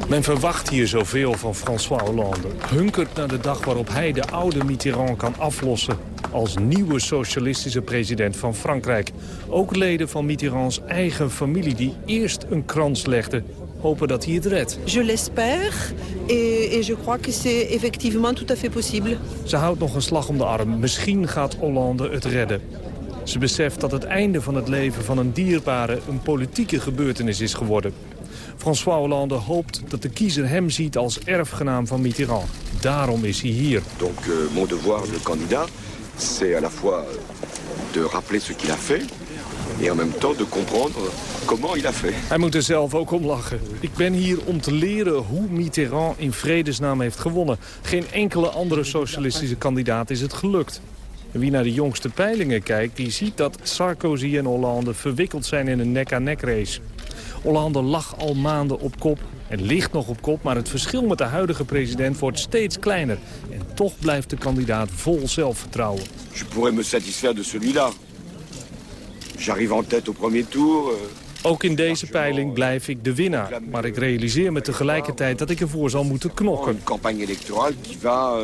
Men verwacht hier zoveel van François Hollande. Hunkert naar de dag waarop hij de oude Mitterrand kan aflossen... als nieuwe socialistische president van Frankrijk. Ook leden van Mitterrands eigen familie die eerst een krans legden... hopen dat hij het redt. Je l'espère et, et je crois que c'est effectivement tout à fait possible. Ze houdt nog een slag om de arm. Misschien gaat Hollande het redden. Ze beseft dat het einde van het leven van een dierbare een politieke gebeurtenis is geworden. François Hollande hoopt dat de kiezer hem ziet als erfgenaam van Mitterrand. Daarom is hij hier. Donc euh, mon devoir de candidat, c'est à la fois de rappeler ce qu'il a fait et en même temps de comprendre comment il a fait. Hij moet er zelf ook om lachen. Ik ben hier om te leren hoe Mitterrand in vredesnaam heeft gewonnen. Geen enkele andere socialistische kandidaat is het gelukt. En wie naar de jongste peilingen kijkt, die ziet dat Sarkozy en Hollande verwikkeld zijn in een nek-aan-nek race. Hollande lag al maanden op kop, en ligt nog op kop, maar het verschil met de huidige president wordt steeds kleiner. En toch blijft de kandidaat vol zelfvertrouwen. Je pourrais me satisfaire de celui-là. J'arrive en tête au premier tour. euh, Ook in deze peiling blijf ik de winnaar. Maar ik realiseer me tegelijkertijd dat ik ervoor zal moeten knokken. Une campagne électorale qui va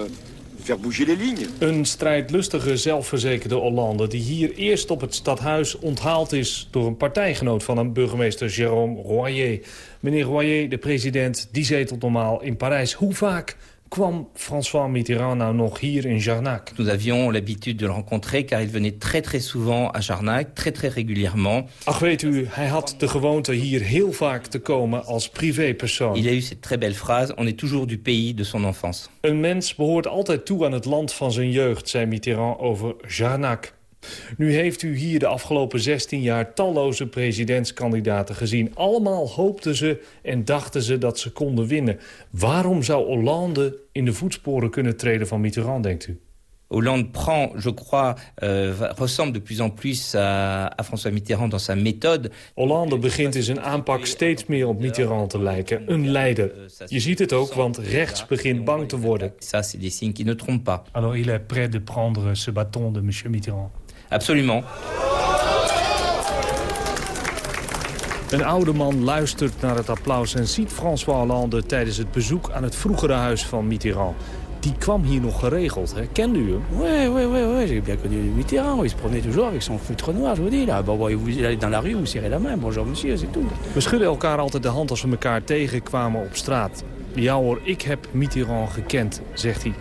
Een strijdlustige, zelfverzekerde Hollande... die hier eerst op het stadhuis onthaald is... door een partijgenoot van hem, burgemeester Jérôme Royer. Meneer Royer, de president, die zetelt normaal in Parijs. Hoe vaak kwam François Mitterrand nou nog hier in Jarnac? Nous avions l'habitude de le rencontrer car il venait très très souvent à Jarnac, très très régulièrement. Ach, weet u, hij had de gewoonte hier heel vaak te komen als privépersoon. Il a eu cette très belle phrase, on est toujours du pays de son enfance. Een mens behoort altijd toe aan het land van zijn jeugd, zei Mitterrand over Jarnac. Nu heeft u hier de afgelopen 16 jaar talloze presidentskandidaten gezien. Allemaal hoopten ze en dachten ze dat ze konden winnen. Waarom zou Hollande in de voetsporen kunnen treden van Mitterrand, denkt u? Hollande prend, je crois, euh, ressemble de plus en plus à, à François Mitterrand dans sa méthode. Hollande begint in zijn aanpak steeds meer op Mitterrand te lijken. Een leider. Je ziet het ook, want rechts begint bang te worden. Ça, c'est des signes qui ne trompent pas. Alors il est prêt de prendre ce bâton de monsieur Mitterrand. Absolument. Een oude man luistert naar het applaus en ziet François Hollande tijdens het bezoek aan het vroegere huis van Mitterrand. Die kwam hier nog geregeld, hè? Kende u hem? Ouais, ouais, ouais, ouais, j'ai bien connu Mitterrand. Il se promenait toujours avec son feutre noir, je vous dis. Là. Bon, bon, vous allez dans la rue, vous serrez la main. Bonjour monsieur, c'est tout. We schudden elkaar altijd de hand als we elkaar tegenkwamen op straat. Ja hoor, ik heb Mitterrand gekend, zegt hij.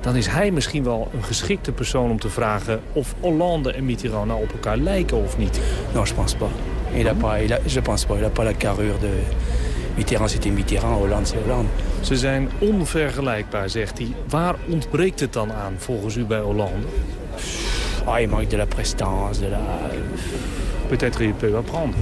Dan is hij misschien wel een geschikte persoon om te vragen... of Hollande en Mitterrand nou op elkaar lijken of niet. Non, je pense pas. Il a pas, il a, je pense pas. Il a pas la carrure de... Mitterrand, c'était Mitterrand. Hollande, c'est Hollande. Ze zijn onvergelijkbaar, zegt hij. Waar ontbreekt het dan aan, volgens u bij Hollande? Ah, il manque de la prestance, de la... Peut-être il peut apprendre.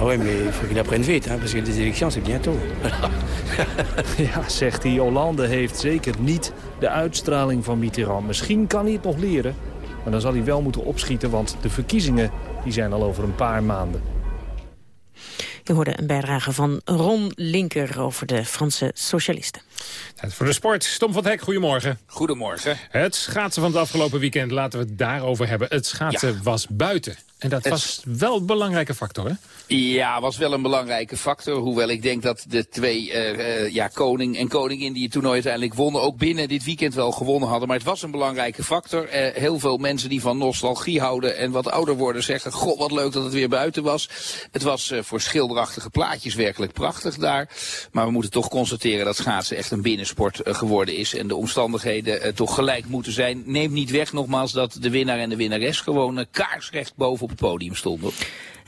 Ah ouais, mais il faut qu'il apprenne vite, hein, parce que les élections, c'est bientôt. [LAUGHS] Ja, zegt hij, Hollande heeft zeker niet de uitstraling van Mitterrand. Misschien kan hij het nog leren, maar dan zal hij wel moeten opschieten... want de verkiezingen die zijn al over een paar maanden. Je hoorde een bijdrage van Ron Linker over de Franse socialisten. Tijd voor de sport. Tom van het Hek, goedemorgen. Goedemorgen. Het schaatsen van het afgelopen weekend, laten we het daarover hebben. Het schaatsen Ja. was buiten. En dat was wel een belangrijke factor, hè? Ja, was wel een belangrijke factor. Hoewel ik denk dat de twee, eh, eh, ja, koning en koningin die het toernooi uiteindelijk wonnen, ook binnen dit weekend wel gewonnen hadden. Maar het was een belangrijke factor. Eh, heel veel mensen die van nostalgie houden en wat ouder worden zeggen, god wat leuk dat het weer buiten was. Het was voor schilderachtige plaatjes werkelijk prachtig daar. Maar we moeten toch constateren dat schaatsen echt een binnensport eh, geworden is. En de omstandigheden eh, toch gelijk moeten zijn. Neemt niet weg nogmaals dat de winnaar en de winnares gewoon eh, kaarsrecht boven op het podium stonden.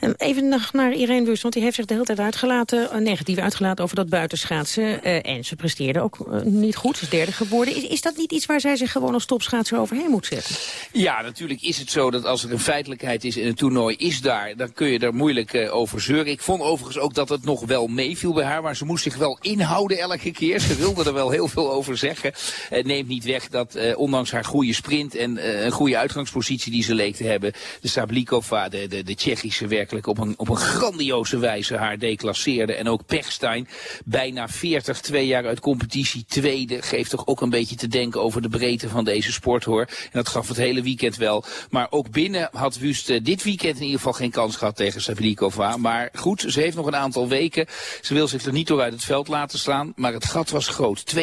En Even nog naar Irene Wust, want die heeft zich de hele tijd uitgelaten, eh, negatief uitgelaten over dat buitenschaatsen. eh, en ze presteerde ook eh, niet goed, ze is derde geworden. Is, is dat niet iets waar zij zich gewoon als topschaatser overheen moet zetten? Ja, natuurlijk is het zo dat als er een feitelijkheid is in een toernooi is daar, dan kun je er moeilijk over zeuren. Ik vond overigens ook dat het nog wel meeviel bij haar, maar ze moest zich wel inhouden elke keer. Ze wilde er wel heel veel over zeggen. Het neemt niet weg dat ondanks haar goede sprint en een goede uitgangspositie die ze leek te hebben, de Sablikova, de, de, de Tsjechische op een, op een grandioze wijze haar declasseerde. En ook Pechstein, bijna 40, twee jaar uit competitie, tweede, geeft toch ook een beetje te denken over de breedte van deze sport hoor. En dat gaf het hele weekend wel. Maar ook binnen had Wust eh, dit weekend in ieder geval geen kans gehad tegen Sablikova. Maar goed, ze heeft nog een aantal weken. Ze wil zich er niet door uit het veld laten slaan. Maar het gat was groot. 2,5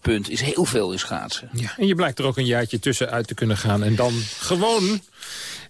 punt is heel veel in schaatsen. Ja, en je blijkt er ook een jaartje tussenuit te kunnen gaan. En dan gewoon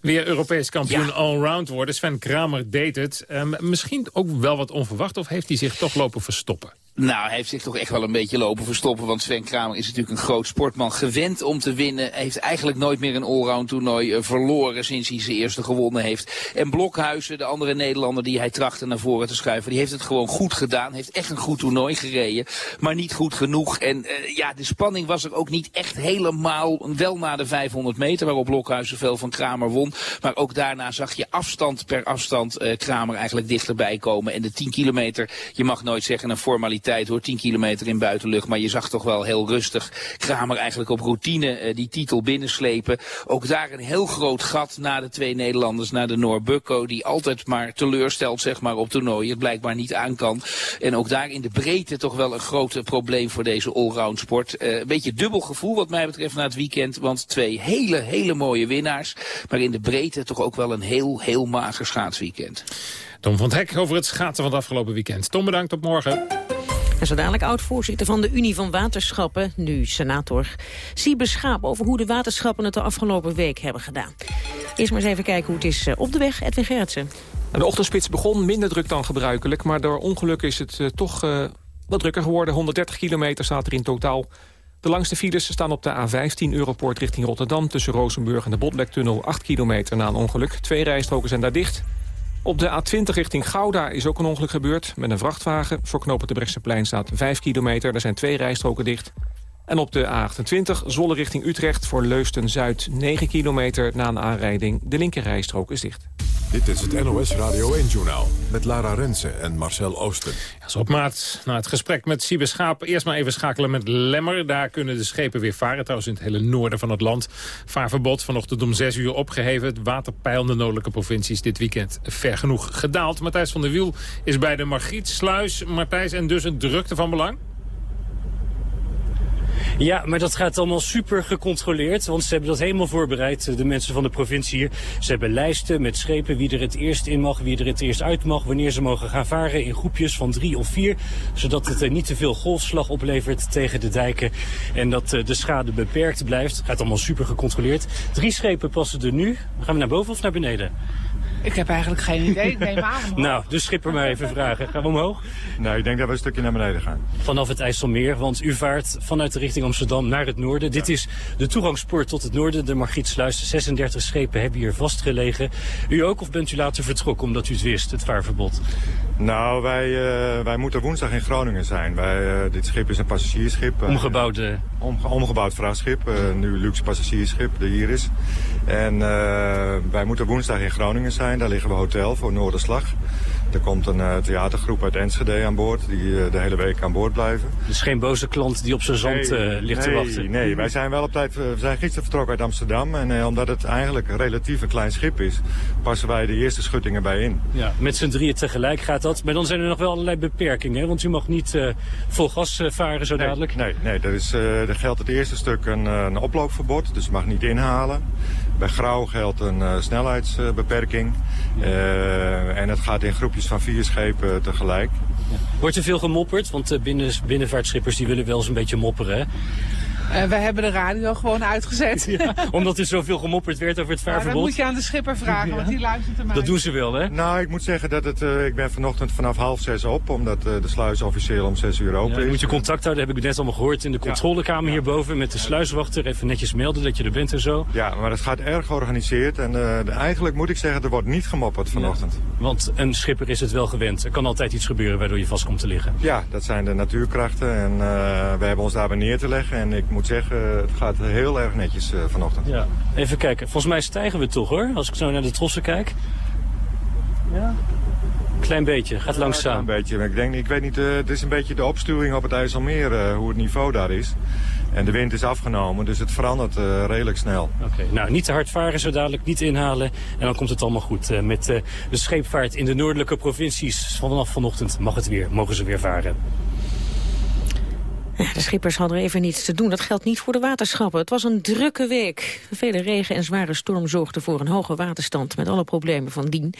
weer Europees kampioen allround worden. Sven Kramer deed het. Ehm, misschien ook wel wat onverwacht. Of heeft hij zich toch lopen verstoppen? Nou, hij heeft zich toch echt wel een beetje lopen verstoppen. Want Sven Kramer is natuurlijk een groot sportman. Gewend om te winnen. Heeft eigenlijk nooit meer een allround toernooi eh, verloren sinds hij zijn eerste gewonnen heeft. En Blokhuizen, de andere Nederlander die hij trachtte naar voren te schuiven. Die heeft het gewoon goed gedaan. Heeft echt een goed toernooi gereden. Maar niet goed genoeg. En eh, ja, de spanning was er ook niet echt helemaal. Wel na de 500 meter waarop Blokhuizen veel van Kramer won. Maar ook daarna zag je afstand per afstand eh, Kramer eigenlijk dichterbij komen. En de 10 kilometer, je mag nooit zeggen een formaliteit tijd hoor, 10 kilometer in buitenlucht. Maar je zag toch wel heel rustig Kramer eigenlijk op routine die titel binnenslepen. Ook daar een heel groot gat na de twee Nederlanders, naar de Noor Bukko. Die altijd maar teleurstelt zeg maar, op toernooien. Het blijkbaar niet aan kan. En ook daar in de breedte toch wel een groot probleem voor deze allround sport. een beetje dubbel gevoel wat mij betreft na het weekend. Want twee hele, hele mooie winnaars. Maar in de breedte toch ook wel een heel, heel mager schaatsweekend. Tom van Hek over het schaatsen van het afgelopen weekend. Tom, bedankt. Tot morgen. En zo dadelijk oud-voorzitter van de Unie van Waterschappen, nu senator Siebe Schaap, over hoe de waterschappen het de afgelopen week hebben gedaan. Eerst maar eens even kijken hoe het is op de weg. Edwin Gerritsen. De ochtendspits begon minder druk dan gebruikelijk, maar door ongeluk is het uh, toch uh, wat drukker geworden. 130 kilometer staat er in totaal. De langste files staan op de A15 Europoort richting Rotterdam... tussen Rozenburg en de Botlektunnel 8 kilometer na een ongeluk. Twee rijstroken zijn daar dicht. Op de A20 richting Gouda is ook een ongeluk gebeurd met een vrachtwagen. Voor knopen de Brechtseplein staat 5 kilometer. Er zijn twee rijstroken dicht. En op de A28 Zolle richting Utrecht voor Leusden-Zuid 9 kilometer na een aanrijding. De linkerrijstrook is dicht. Dit is het NOS Radio 1-journaal met Lara Rensen en Marcel Oosten. Ja, op maat na het gesprek met Siebe Schaap. Eerst maar even schakelen met Lemmer. Daar kunnen de schepen weer varen, trouwens in het hele noorden van het land. Vaarverbod vanochtend om 6 uur opgeheven. Het waterpeil in de noordelijke provincies dit weekend ver genoeg gedaald. Matthijs van der Wiel is bij de Margrietsluis. Martijs, en dus een drukte van belang? Ja, maar dat gaat allemaal super gecontroleerd. Want ze hebben dat helemaal voorbereid, de mensen van de provincie hier. Ze hebben lijsten met schepen wie er het eerst in mag, wie er het eerst uit mag. Wanneer ze mogen gaan varen in groepjes van drie of vier. Zodat het niet te veel golfslag oplevert tegen de dijken. En dat de schade beperkt blijft. Gaat allemaal super gecontroleerd. Drie schepen passen er nu. Gaan we naar boven of naar beneden? Ik heb eigenlijk geen idee. Ik neem aan. nou, de schipper maar even vragen. Gaan we omhoog? Nou, ik denk dat we een stukje naar beneden gaan. Vanaf het IJsselmeer, want u vaart vanuit de richting Amsterdam naar het noorden. Dit is de toegangspoort tot het noorden, de Margrietsluis. 36 schepen hebben hier vastgelegen. U ook of bent u later vertrokken omdat u het wist, het vaarverbod? Nou, wij, uh, wij moeten woensdag in Groningen zijn. Wij, uh, dit schip is een passagiersschip. Uh, Omgebouwde? Om, omgebouwd vrachtschip. nu luxe passagiersschip, de Iris. En wij moeten woensdag in Groningen zijn. Daar liggen we hotel voor Noorderslag. Er komt een uh, theatergroep uit Enschede aan boord, die uh, de hele week aan boord blijven. Dus geen boze klant die op zijn zand nee, uh, ligt nee, te wachten? Nee, wij zijn wel op tijd, we zijn gisteren vertrokken uit Amsterdam. En omdat het eigenlijk relatief een klein schip is, passen wij de eerste schuttingen bij in. Ja, met z'n drieën tegelijk gaat dat. Maar dan zijn er nog wel allerlei beperkingen, want u mag niet vol gas varen zo nee, dadelijk. Nee, nee er, is, er geldt het eerste stuk een, een oploopverbod, dus je mag niet inhalen. Bij Grauw geldt een snelheidsbeperking. en het gaat in groepjes van vier schepen tegelijk. Ja. Wordt er veel gemopperd? Want binnen, binnenvaartschippers die willen wel eens een beetje mopperen. Hè? Uh, wij hebben de radio gewoon uitgezet. [LAUGHS] Ja, omdat er zoveel gemopperd werd over het vaarverbod? Ja, dat moet je aan de schipper vragen, ja. want die luistert er mij. Dat doen ze wel, hè? Nou, ik moet zeggen dat het... Uh, ik ben vanochtend vanaf half zes op, omdat uh, de sluis officieel om zes uur open ja, is. moet je contact houden, heb ik net allemaal gehoord in de controlekamer hierboven met de sluiswachter. Even netjes melden dat je er bent en zo. Ja, maar het gaat erg georganiseerd en eigenlijk moet ik zeggen, er wordt niet gemopperd vanochtend. want een schipper is het wel gewend. Er kan altijd iets gebeuren waardoor je vast komt te liggen. Ja, dat zijn de natuurkrachten en we hebben ons daarbij neer te leggen. En ik moet zeggen, het gaat heel erg netjes uh, vanochtend. Ja. Even kijken. Volgens mij stijgen we toch hoor, als ik zo naar de trossen kijk. Ja. Klein beetje, gaat langzaam. Een beetje. Ik, denk, ik weet niet, uh, het is een beetje de opstuwing op het IJsselmeer, uh, hoe het niveau daar is. En de wind is afgenomen, dus het verandert uh, redelijk snel. Oké, okay, nou niet te hard varen zo dadelijk, niet inhalen. En dan komt het allemaal goed. Met de scheepvaart in de noordelijke provincies vanaf vanochtend mag het weer, mogen ze weer varen. De schippers hadden even niets te doen. Dat geldt niet voor de waterschappen. Het was een drukke week. Vele regen en zware storm zorgden voor een hoge waterstand... met alle problemen van dien.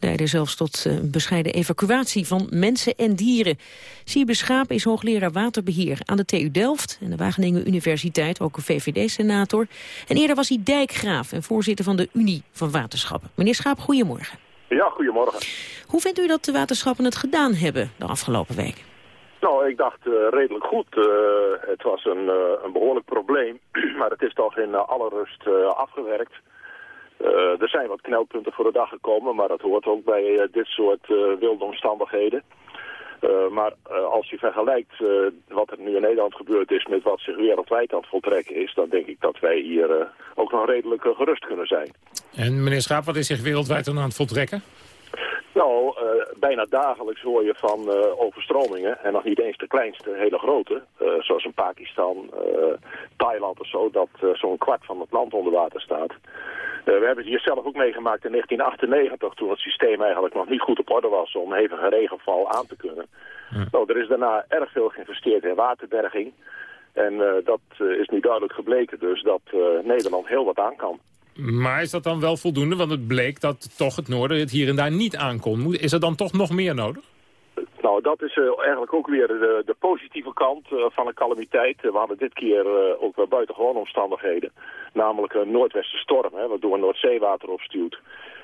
Leidde zelfs tot een bescheiden evacuatie van mensen en dieren. Siebe Schaap is hoogleraar waterbeheer aan de TU Delft... en de Wageningen Universiteit, ook een VVD-senator. En eerder was hij dijkgraaf en voorzitter van de Unie van Waterschappen. Meneer Schaap, goedemorgen. Ja, goedemorgen. Hoe vindt u dat de waterschappen het gedaan hebben de afgelopen week? Nou, ik dacht uh, redelijk goed. Uh, het was een, uh, een behoorlijk probleem, [CLEARS THROAT] maar het is toch in alle rust afgewerkt. er zijn wat knelpunten voor de dag gekomen, maar dat hoort ook bij dit soort wilde omstandigheden. maar als je vergelijkt wat er nu in Nederland gebeurd is met wat zich wereldwijd aan het voltrekken is, dan denk ik dat wij hier ook nog redelijk gerust kunnen zijn. En meneer Schaap, wat is zich wereldwijd aan het voltrekken? Nou, uh, bijna dagelijks hoor je van uh, overstromingen. En nog niet eens de kleinste, hele grote. Uh, zoals in Pakistan, Thailand of zo. Dat zo'n kwart van het land onder water staat. we hebben het hier zelf ook meegemaakt in 1998. Toen het systeem eigenlijk nog niet goed op orde was om hevige regenval aan te kunnen. Hm. Nou, er is daarna erg veel geïnvesteerd in waterberging. En dat is nu duidelijk gebleken dus dat Nederland heel wat aan kan. Maar is dat dan wel voldoende? Want het bleek dat toch het noorden het hier en daar niet aankon. Is er dan toch nog meer nodig? Nou, dat is uh, eigenlijk ook weer de, de positieve kant uh, van een calamiteit. we hadden dit keer ook wel buitengewone omstandigheden. Namelijk een noordwestenstorm, hè, waardoor Noordzeewater opstuwt.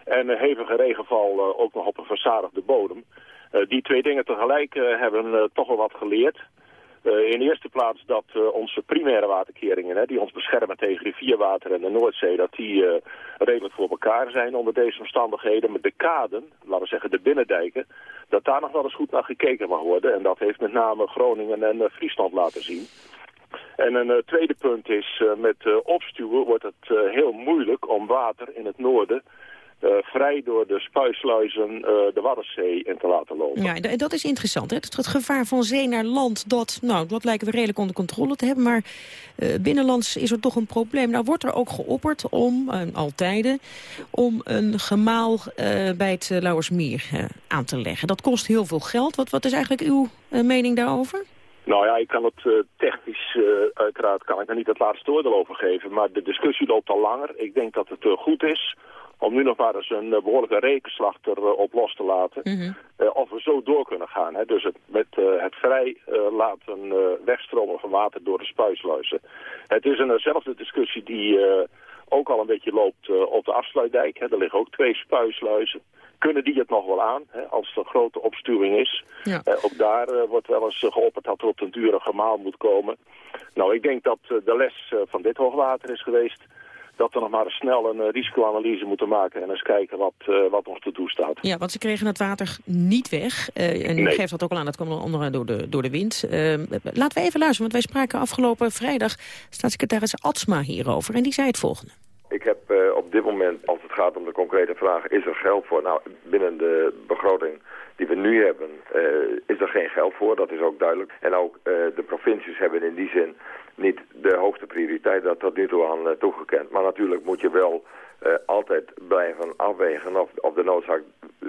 En hevige regenval ook nog op een verzadigde bodem. die twee dingen tegelijk hebben toch wel wat geleerd. Uh, in eerste plaats dat uh, onze primaire waterkeringen, hè, die ons beschermen tegen rivierwater en de Noordzee, dat die uh, redelijk voor elkaar zijn onder deze omstandigheden. Met de kaden, laten we zeggen de binnendijken, dat daar nog wel eens goed naar gekeken mag worden. En dat heeft met name Groningen en Friesland laten zien. En een tweede punt is, met opstuwen wordt het heel moeilijk om water in het noorden uh, vrij door de spuisluizen uh, de Waddenzee in te laten lopen. Ja, dat is interessant. Hè? Het, gevaar van zee naar land, dat, nou, dat lijken we redelijk onder controle te hebben. Maar uh, binnenlands is er toch een probleem. Nou wordt er ook geopperd om, altijd, om een gemaal bij het Lauwersmeer aan te leggen. Dat kost heel veel geld. Wat, wat is eigenlijk uw mening daarover? Nou ja, ik kan het uh, technisch, uh, uiteraard kan ik er niet het laatste oordeel over geven. Maar de discussie loopt al langer. Ik denk dat het uh, goed is om nu nog maar eens een uh, behoorlijke rekenslag erop los te laten. Mm of we zo door kunnen gaan. Hè. Dus het, met het vrij laten wegstromen van water door de spuisluizen. Het is eenzelfde discussie die ook al een beetje loopt op de afsluitdijk. Hè. Er liggen ook twee spuisluizen kunnen die het nog wel aan, hè, als er grote opstuwing is. Ja. Eh, ook daar wordt wel eens geopperd dat er op den duur een gemaal moet komen. Nou, ik denk dat de les van dit hoogwater is geweest dat we nog maar snel een risicoanalyse moeten maken en eens kijken wat, wat ons te doen staat. Ja, want ze kregen het water niet weg. en u nee. geeft dat ook al aan, dat kwam onder andere door de, door de wind. laten we even luisteren, want wij spraken afgelopen vrijdag staatssecretaris Atsma hierover. En die zei het volgende. Ik heb uh, op dit moment, als het gaat om de concrete vraag, is er geld voor? Nou, binnen de begroting die we nu hebben, uh, is er geen geld voor. Dat is ook duidelijk. En ook uh, de provincies hebben in die zin niet de hoogste prioriteit dat tot nu toe aan toegekend. Maar natuurlijk moet je wel altijd blijven afwegen of, de noodzaak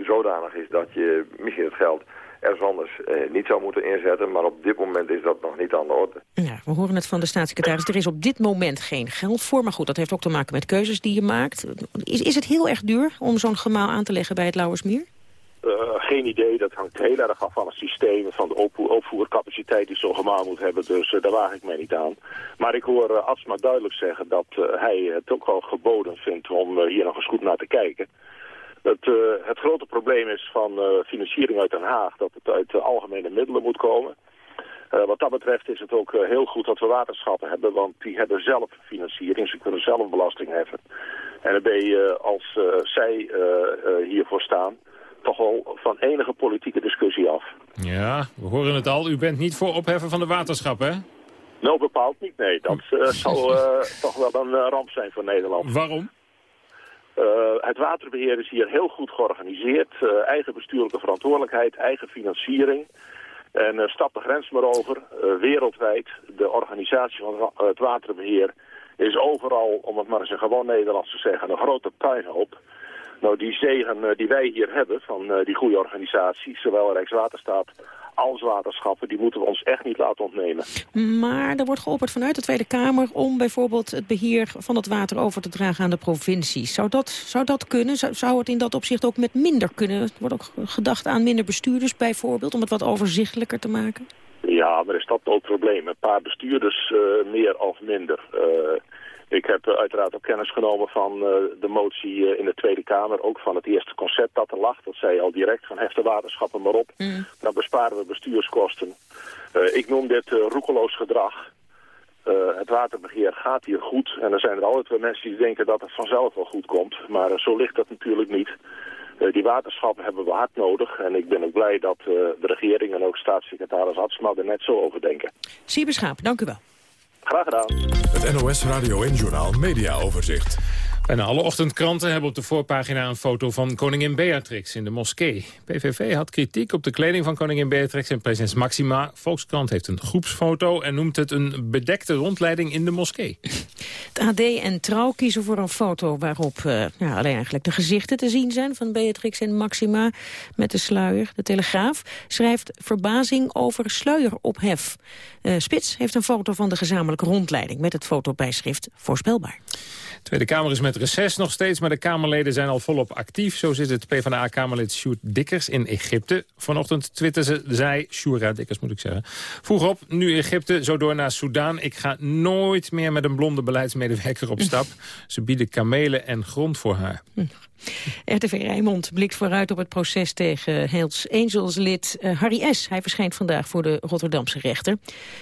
zodanig is dat je misschien het geld ergens anders eh, niet zou moeten inzetten. Maar op dit moment is dat nog niet aan de orde. Ja, we horen het van de staatssecretaris. Er is op dit moment geen geld voor. Maar goed, dat heeft ook te maken met keuzes die je maakt. Is, is het heel erg duur om zo'n gemaal aan te leggen bij het Lauwersmeer? Uh, geen idee, dat hangt heel erg af van het systeem, van de opvoercapaciteit die zo'n gemaal moet hebben, dus uh, daar waag ik mij niet aan. Maar ik hoor uh, Asma duidelijk zeggen dat hij het ook wel geboden vindt om hier nog eens goed naar te kijken. Het, het grote probleem is van financiering uit Den Haag dat het uit algemene middelen moet komen. wat dat betreft is het ook heel goed dat we waterschappen hebben, want die hebben zelf financiering, ze kunnen zelf belasting heffen. En dan ben je als zij hiervoor staan toch wel van enige politieke discussie af. Ja, we horen het al. U bent niet voor opheffen van de waterschappen, hè? Nou, bepaald niet, nee. Dat [LAUGHS] zal toch wel een ramp zijn voor Nederland. Waarom? Uh, het waterbeheer is hier heel goed georganiseerd. Eigen bestuurlijke verantwoordelijkheid, eigen financiering. En stap de grens maar over. wereldwijd, de organisatie van het waterbeheer is overal, om het maar eens in gewoon Nederlands te zeggen, een grote puinhoop. Nou, die zegen die wij hier hebben van die goede organisatie, zowel Rijkswaterstaat als waterschappen, die moeten we ons echt niet laten ontnemen. Maar er wordt geopperd vanuit de Tweede Kamer om bijvoorbeeld het beheer van het water over te dragen aan de provincies. Zou dat, zou dat kunnen? Zou, zou het in dat opzicht ook met minder kunnen? Er wordt ook gedacht aan minder bestuurders bijvoorbeeld, om het wat overzichtelijker te maken? Ja, maar is dat ook het probleem? Een paar bestuurders uh, meer of minder. Uh, ik heb uh, uiteraard ook kennis genomen van uh, de motie uh, in de Tweede Kamer. Ook van het eerste concept dat er lag. Dat zei al direct van hefte waterschappen maar op. Mm. Dan besparen we bestuurskosten. ik noem dit roekeloos gedrag. het waterbeheer gaat hier goed. En er zijn er altijd wel mensen die denken dat het vanzelf wel goed komt. Maar zo ligt dat natuurlijk niet. die waterschappen hebben we hard nodig. En ik ben ook blij dat de regering en ook staatssecretaris Hatsma er net zo over denken. Sieberschaap, dank u wel. Graag gedaan. Het NOS Radio en Journaal Media Overzicht. Bijna alle ochtendkranten hebben op de voorpagina een foto van koningin Beatrix in de moskee. PVV had kritiek op de kleding van koningin Beatrix en prinses Maxima. Volkskrant heeft een groepsfoto en noemt het een bedekte rondleiding in de moskee. Het AD en Trouw kiezen voor een foto waarop uh, ja, alleen eigenlijk de gezichten te zien zijn van Beatrix en Maxima met de sluier. De Telegraaf schrijft verbazing over sluierophef. Uh, Spits heeft een foto van de gezamenlijke rondleiding met het fotobijschrift voorspelbaar. Tweede Kamer is met reces nog steeds, maar de Kamerleden zijn al volop actief. Zo zit het PvdA-Kamerlid Sjoerd Dikkers in Egypte. Vanochtend twitterde zij, Shura Dikkers moet ik zeggen... vroeg op, nu Egypte, zo door naar Soudaan. Ik ga nooit meer met een blonde beleidsmedewerker op stap. [LAUGHS] Ze bieden kamelen en grond voor haar. RTV Rijnmond blikt vooruit op het proces tegen Hells Angels-lid uh, Harry S. Hij verschijnt vandaag voor de Rotterdamse rechter.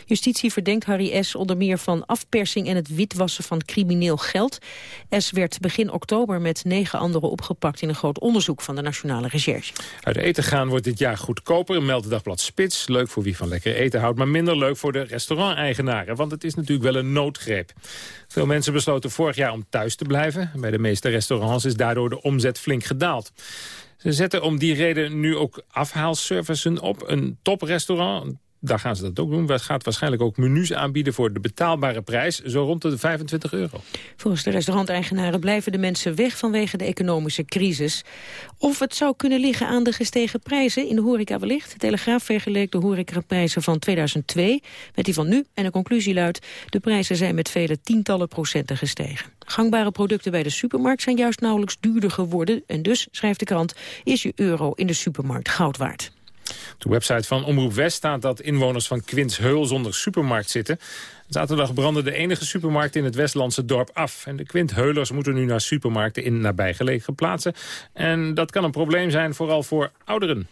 Justitie verdenkt Harry S. onder meer van afpersing en het witwassen van crimineel geld. S. werd begin oktober met negen anderen opgepakt in een groot onderzoek van de Nationale Recherche. Uit eten gaan wordt dit jaar goedkoper, meldt dagblad Spits. Leuk voor wie van lekker eten houdt, maar minder leuk voor de restauranteigenaren. Want het is natuurlijk wel een noodgreep. Veel mensen besloten vorig jaar om thuis te blijven. Bij de meeste restaurants is daardoor de omzet flink gedaald. Ze zetten om die reden nu ook afhaalservicen op. Een toprestaurant, daar gaan ze dat ook doen. Het gaat waarschijnlijk ook menus aanbieden voor de betaalbare prijs. Zo rond de 25 euro. Volgens de restauranteigenaren blijven de mensen weg vanwege de economische crisis. Of het zou kunnen liggen aan de gestegen prijzen in de horeca wellicht. De Telegraaf vergeleek de horecaprijzen van 2002 met die van nu. En de conclusie luidt, de prijzen zijn met vele tientallen procenten gestegen. Gangbare producten bij de supermarkt zijn juist nauwelijks duurder geworden. En dus, schrijft de krant, is je euro in de supermarkt goud waard. Op de website van Omroep West staat dat inwoners van Quintsheul zonder supermarkt zitten. Zaterdag brandde de enige supermarkt in het Westlandse dorp af. En de Quintheulers moeten nu naar supermarkten in nabijgelegen plaatsen. En dat kan een probleem zijn, vooral voor ouderen.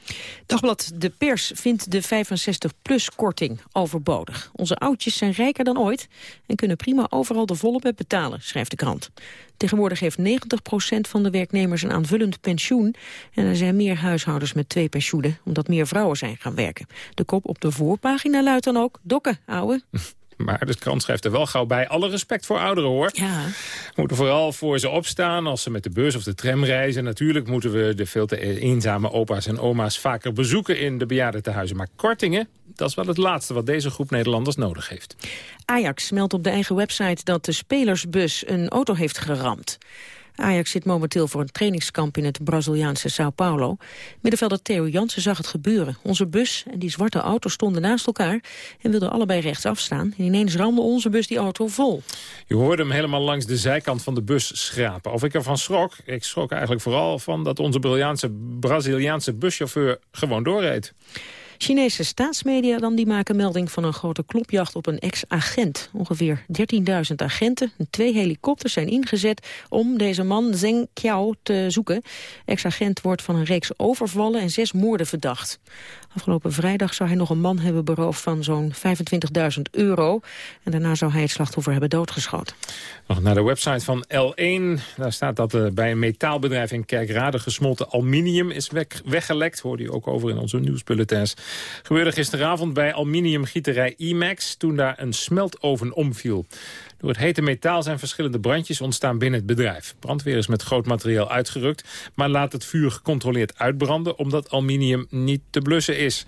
Dagblad De Pers vindt de 65-plus-korting overbodig. Onze oudjes zijn rijker dan ooit en kunnen prima overal de volle met betalen, schrijft de krant. Tegenwoordig heeft 90% van de werknemers een aanvullend pensioen. En er zijn meer huishoudens met twee pensioenen, omdat meer vrouwen zijn gaan werken. De kop op de voorpagina luidt dan ook, dokken, ouwe. [LAUGHS] Maar de krant schrijft er wel gauw bij. Alle respect voor ouderen, hoor. Ja. We moeten vooral voor ze opstaan als ze met de bus of de tram reizen. Natuurlijk moeten we de veel te eenzame opa's en oma's vaker bezoeken in de bejaardentehuizen. Maar kortingen, dat is wel het laatste wat deze groep Nederlanders nodig heeft. Ajax meldt op de eigen website dat de spelersbus een auto heeft geramd. Ajax zit momenteel voor een trainingskamp in het Braziliaanse Sao Paulo. Middenvelder Theo Jansen zag het gebeuren. Onze bus en die zwarte auto stonden naast elkaar en wilden allebei rechtsaf staan. En ineens ramde onze bus die auto vol. Je hoorde hem helemaal langs de zijkant van de bus schrapen. Of ik ervan schrok? Ik schrok eigenlijk vooral van dat onze Braziliaanse buschauffeur gewoon doorreed. Chinese staatsmedia dan die maken melding van een grote klopjacht op een ex-agent. Ongeveer 13.000 agenten en twee helikopters zijn ingezet om deze man Zheng Qiao te zoeken. Ex-agent wordt van een reeks overvallen en zes moorden verdacht. Afgelopen vrijdag zou hij nog een man hebben beroofd van zo'n 25.000 euro. En daarna zou hij het slachtoffer hebben doodgeschoten. Nog naar de website van L1. Daar staat dat uh, bij een metaalbedrijf in Kerkrade gesmolten aluminium is weg, weggelekt. Hoorde je ook over in onze nieuwsbulletins. Gebeurde gisteravond bij aluminiumgieterij IMAX toen daar een smeltoven omviel. Door het hete metaal zijn verschillende brandjes ontstaan binnen het bedrijf. Brandweer is met groot materiaal uitgerukt, maar laat het vuur gecontroleerd uitbranden omdat aluminium niet te blussen is.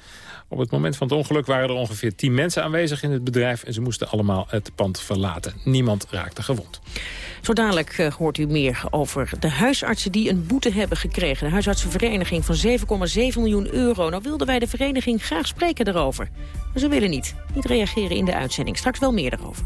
Op het moment van het ongeluk waren er ongeveer 10 mensen aanwezig in het bedrijf en ze moesten allemaal het pand verlaten. Niemand raakte gewond. Zo dadelijk uh, hoort u meer over de huisartsen die een boete hebben gekregen. De huisartsenvereniging van 7,7 miljoen euro. Nou wilden wij de vereniging graag spreken daarover. Maar ze willen niet. Niet reageren in de uitzending. Straks wel meer daarover.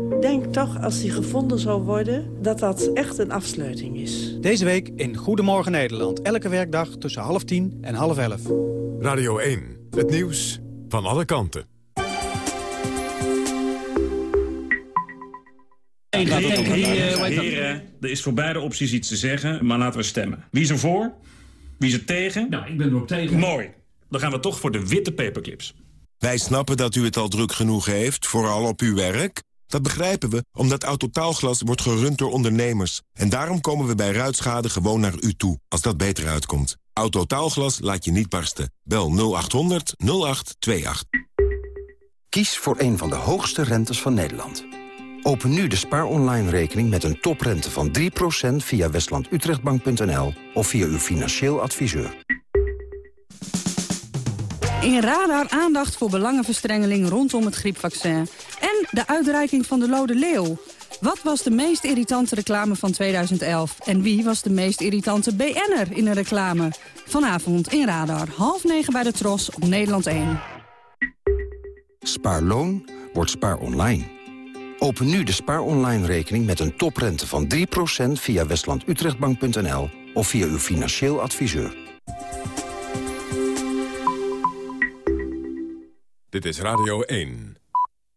Ik denk toch, als die gevonden zou worden, dat dat echt een afsluiting is. Deze week in Goedemorgen Nederland. Elke werkdag tussen half tien en half elf. Radio 1, het nieuws van alle kanten. Heren, er is voor beide opties iets te zeggen, maar laten we stemmen. Wie is er voor? Wie is er tegen? Nou, ik ben er ook tegen. Mooi. Dan gaan we toch voor de witte paperclips. Wij snappen dat u het al druk genoeg heeft, vooral op uw werk. Dat begrijpen we, omdat Autotaalglas wordt gerund door ondernemers. En daarom komen we bij ruitschade gewoon naar u toe, als dat beter uitkomt. Autotaalglas laat je niet barsten. Bel 0800 0828. Kies voor een van de hoogste rentes van Nederland. Open nu de Spaar Online rekening met een toprente van 3% via westlandutrechtbank.nl of via uw financieel adviseur. In Radar aandacht voor belangenverstrengeling rondom het griepvaccin. En de uitreiking van de Lode Leeuw. Wat was de meest irritante reclame van 2011? En wie was de meest irritante BN'er in een reclame? Vanavond in Radar, half negen bij de Tros op Nederland 1. Spaarloon wordt spaar online. Open nu de spaar online rekening met een toprente van 3% via westlandutrechtbank.nl of via uw financieel adviseur. Dit is Radio 1.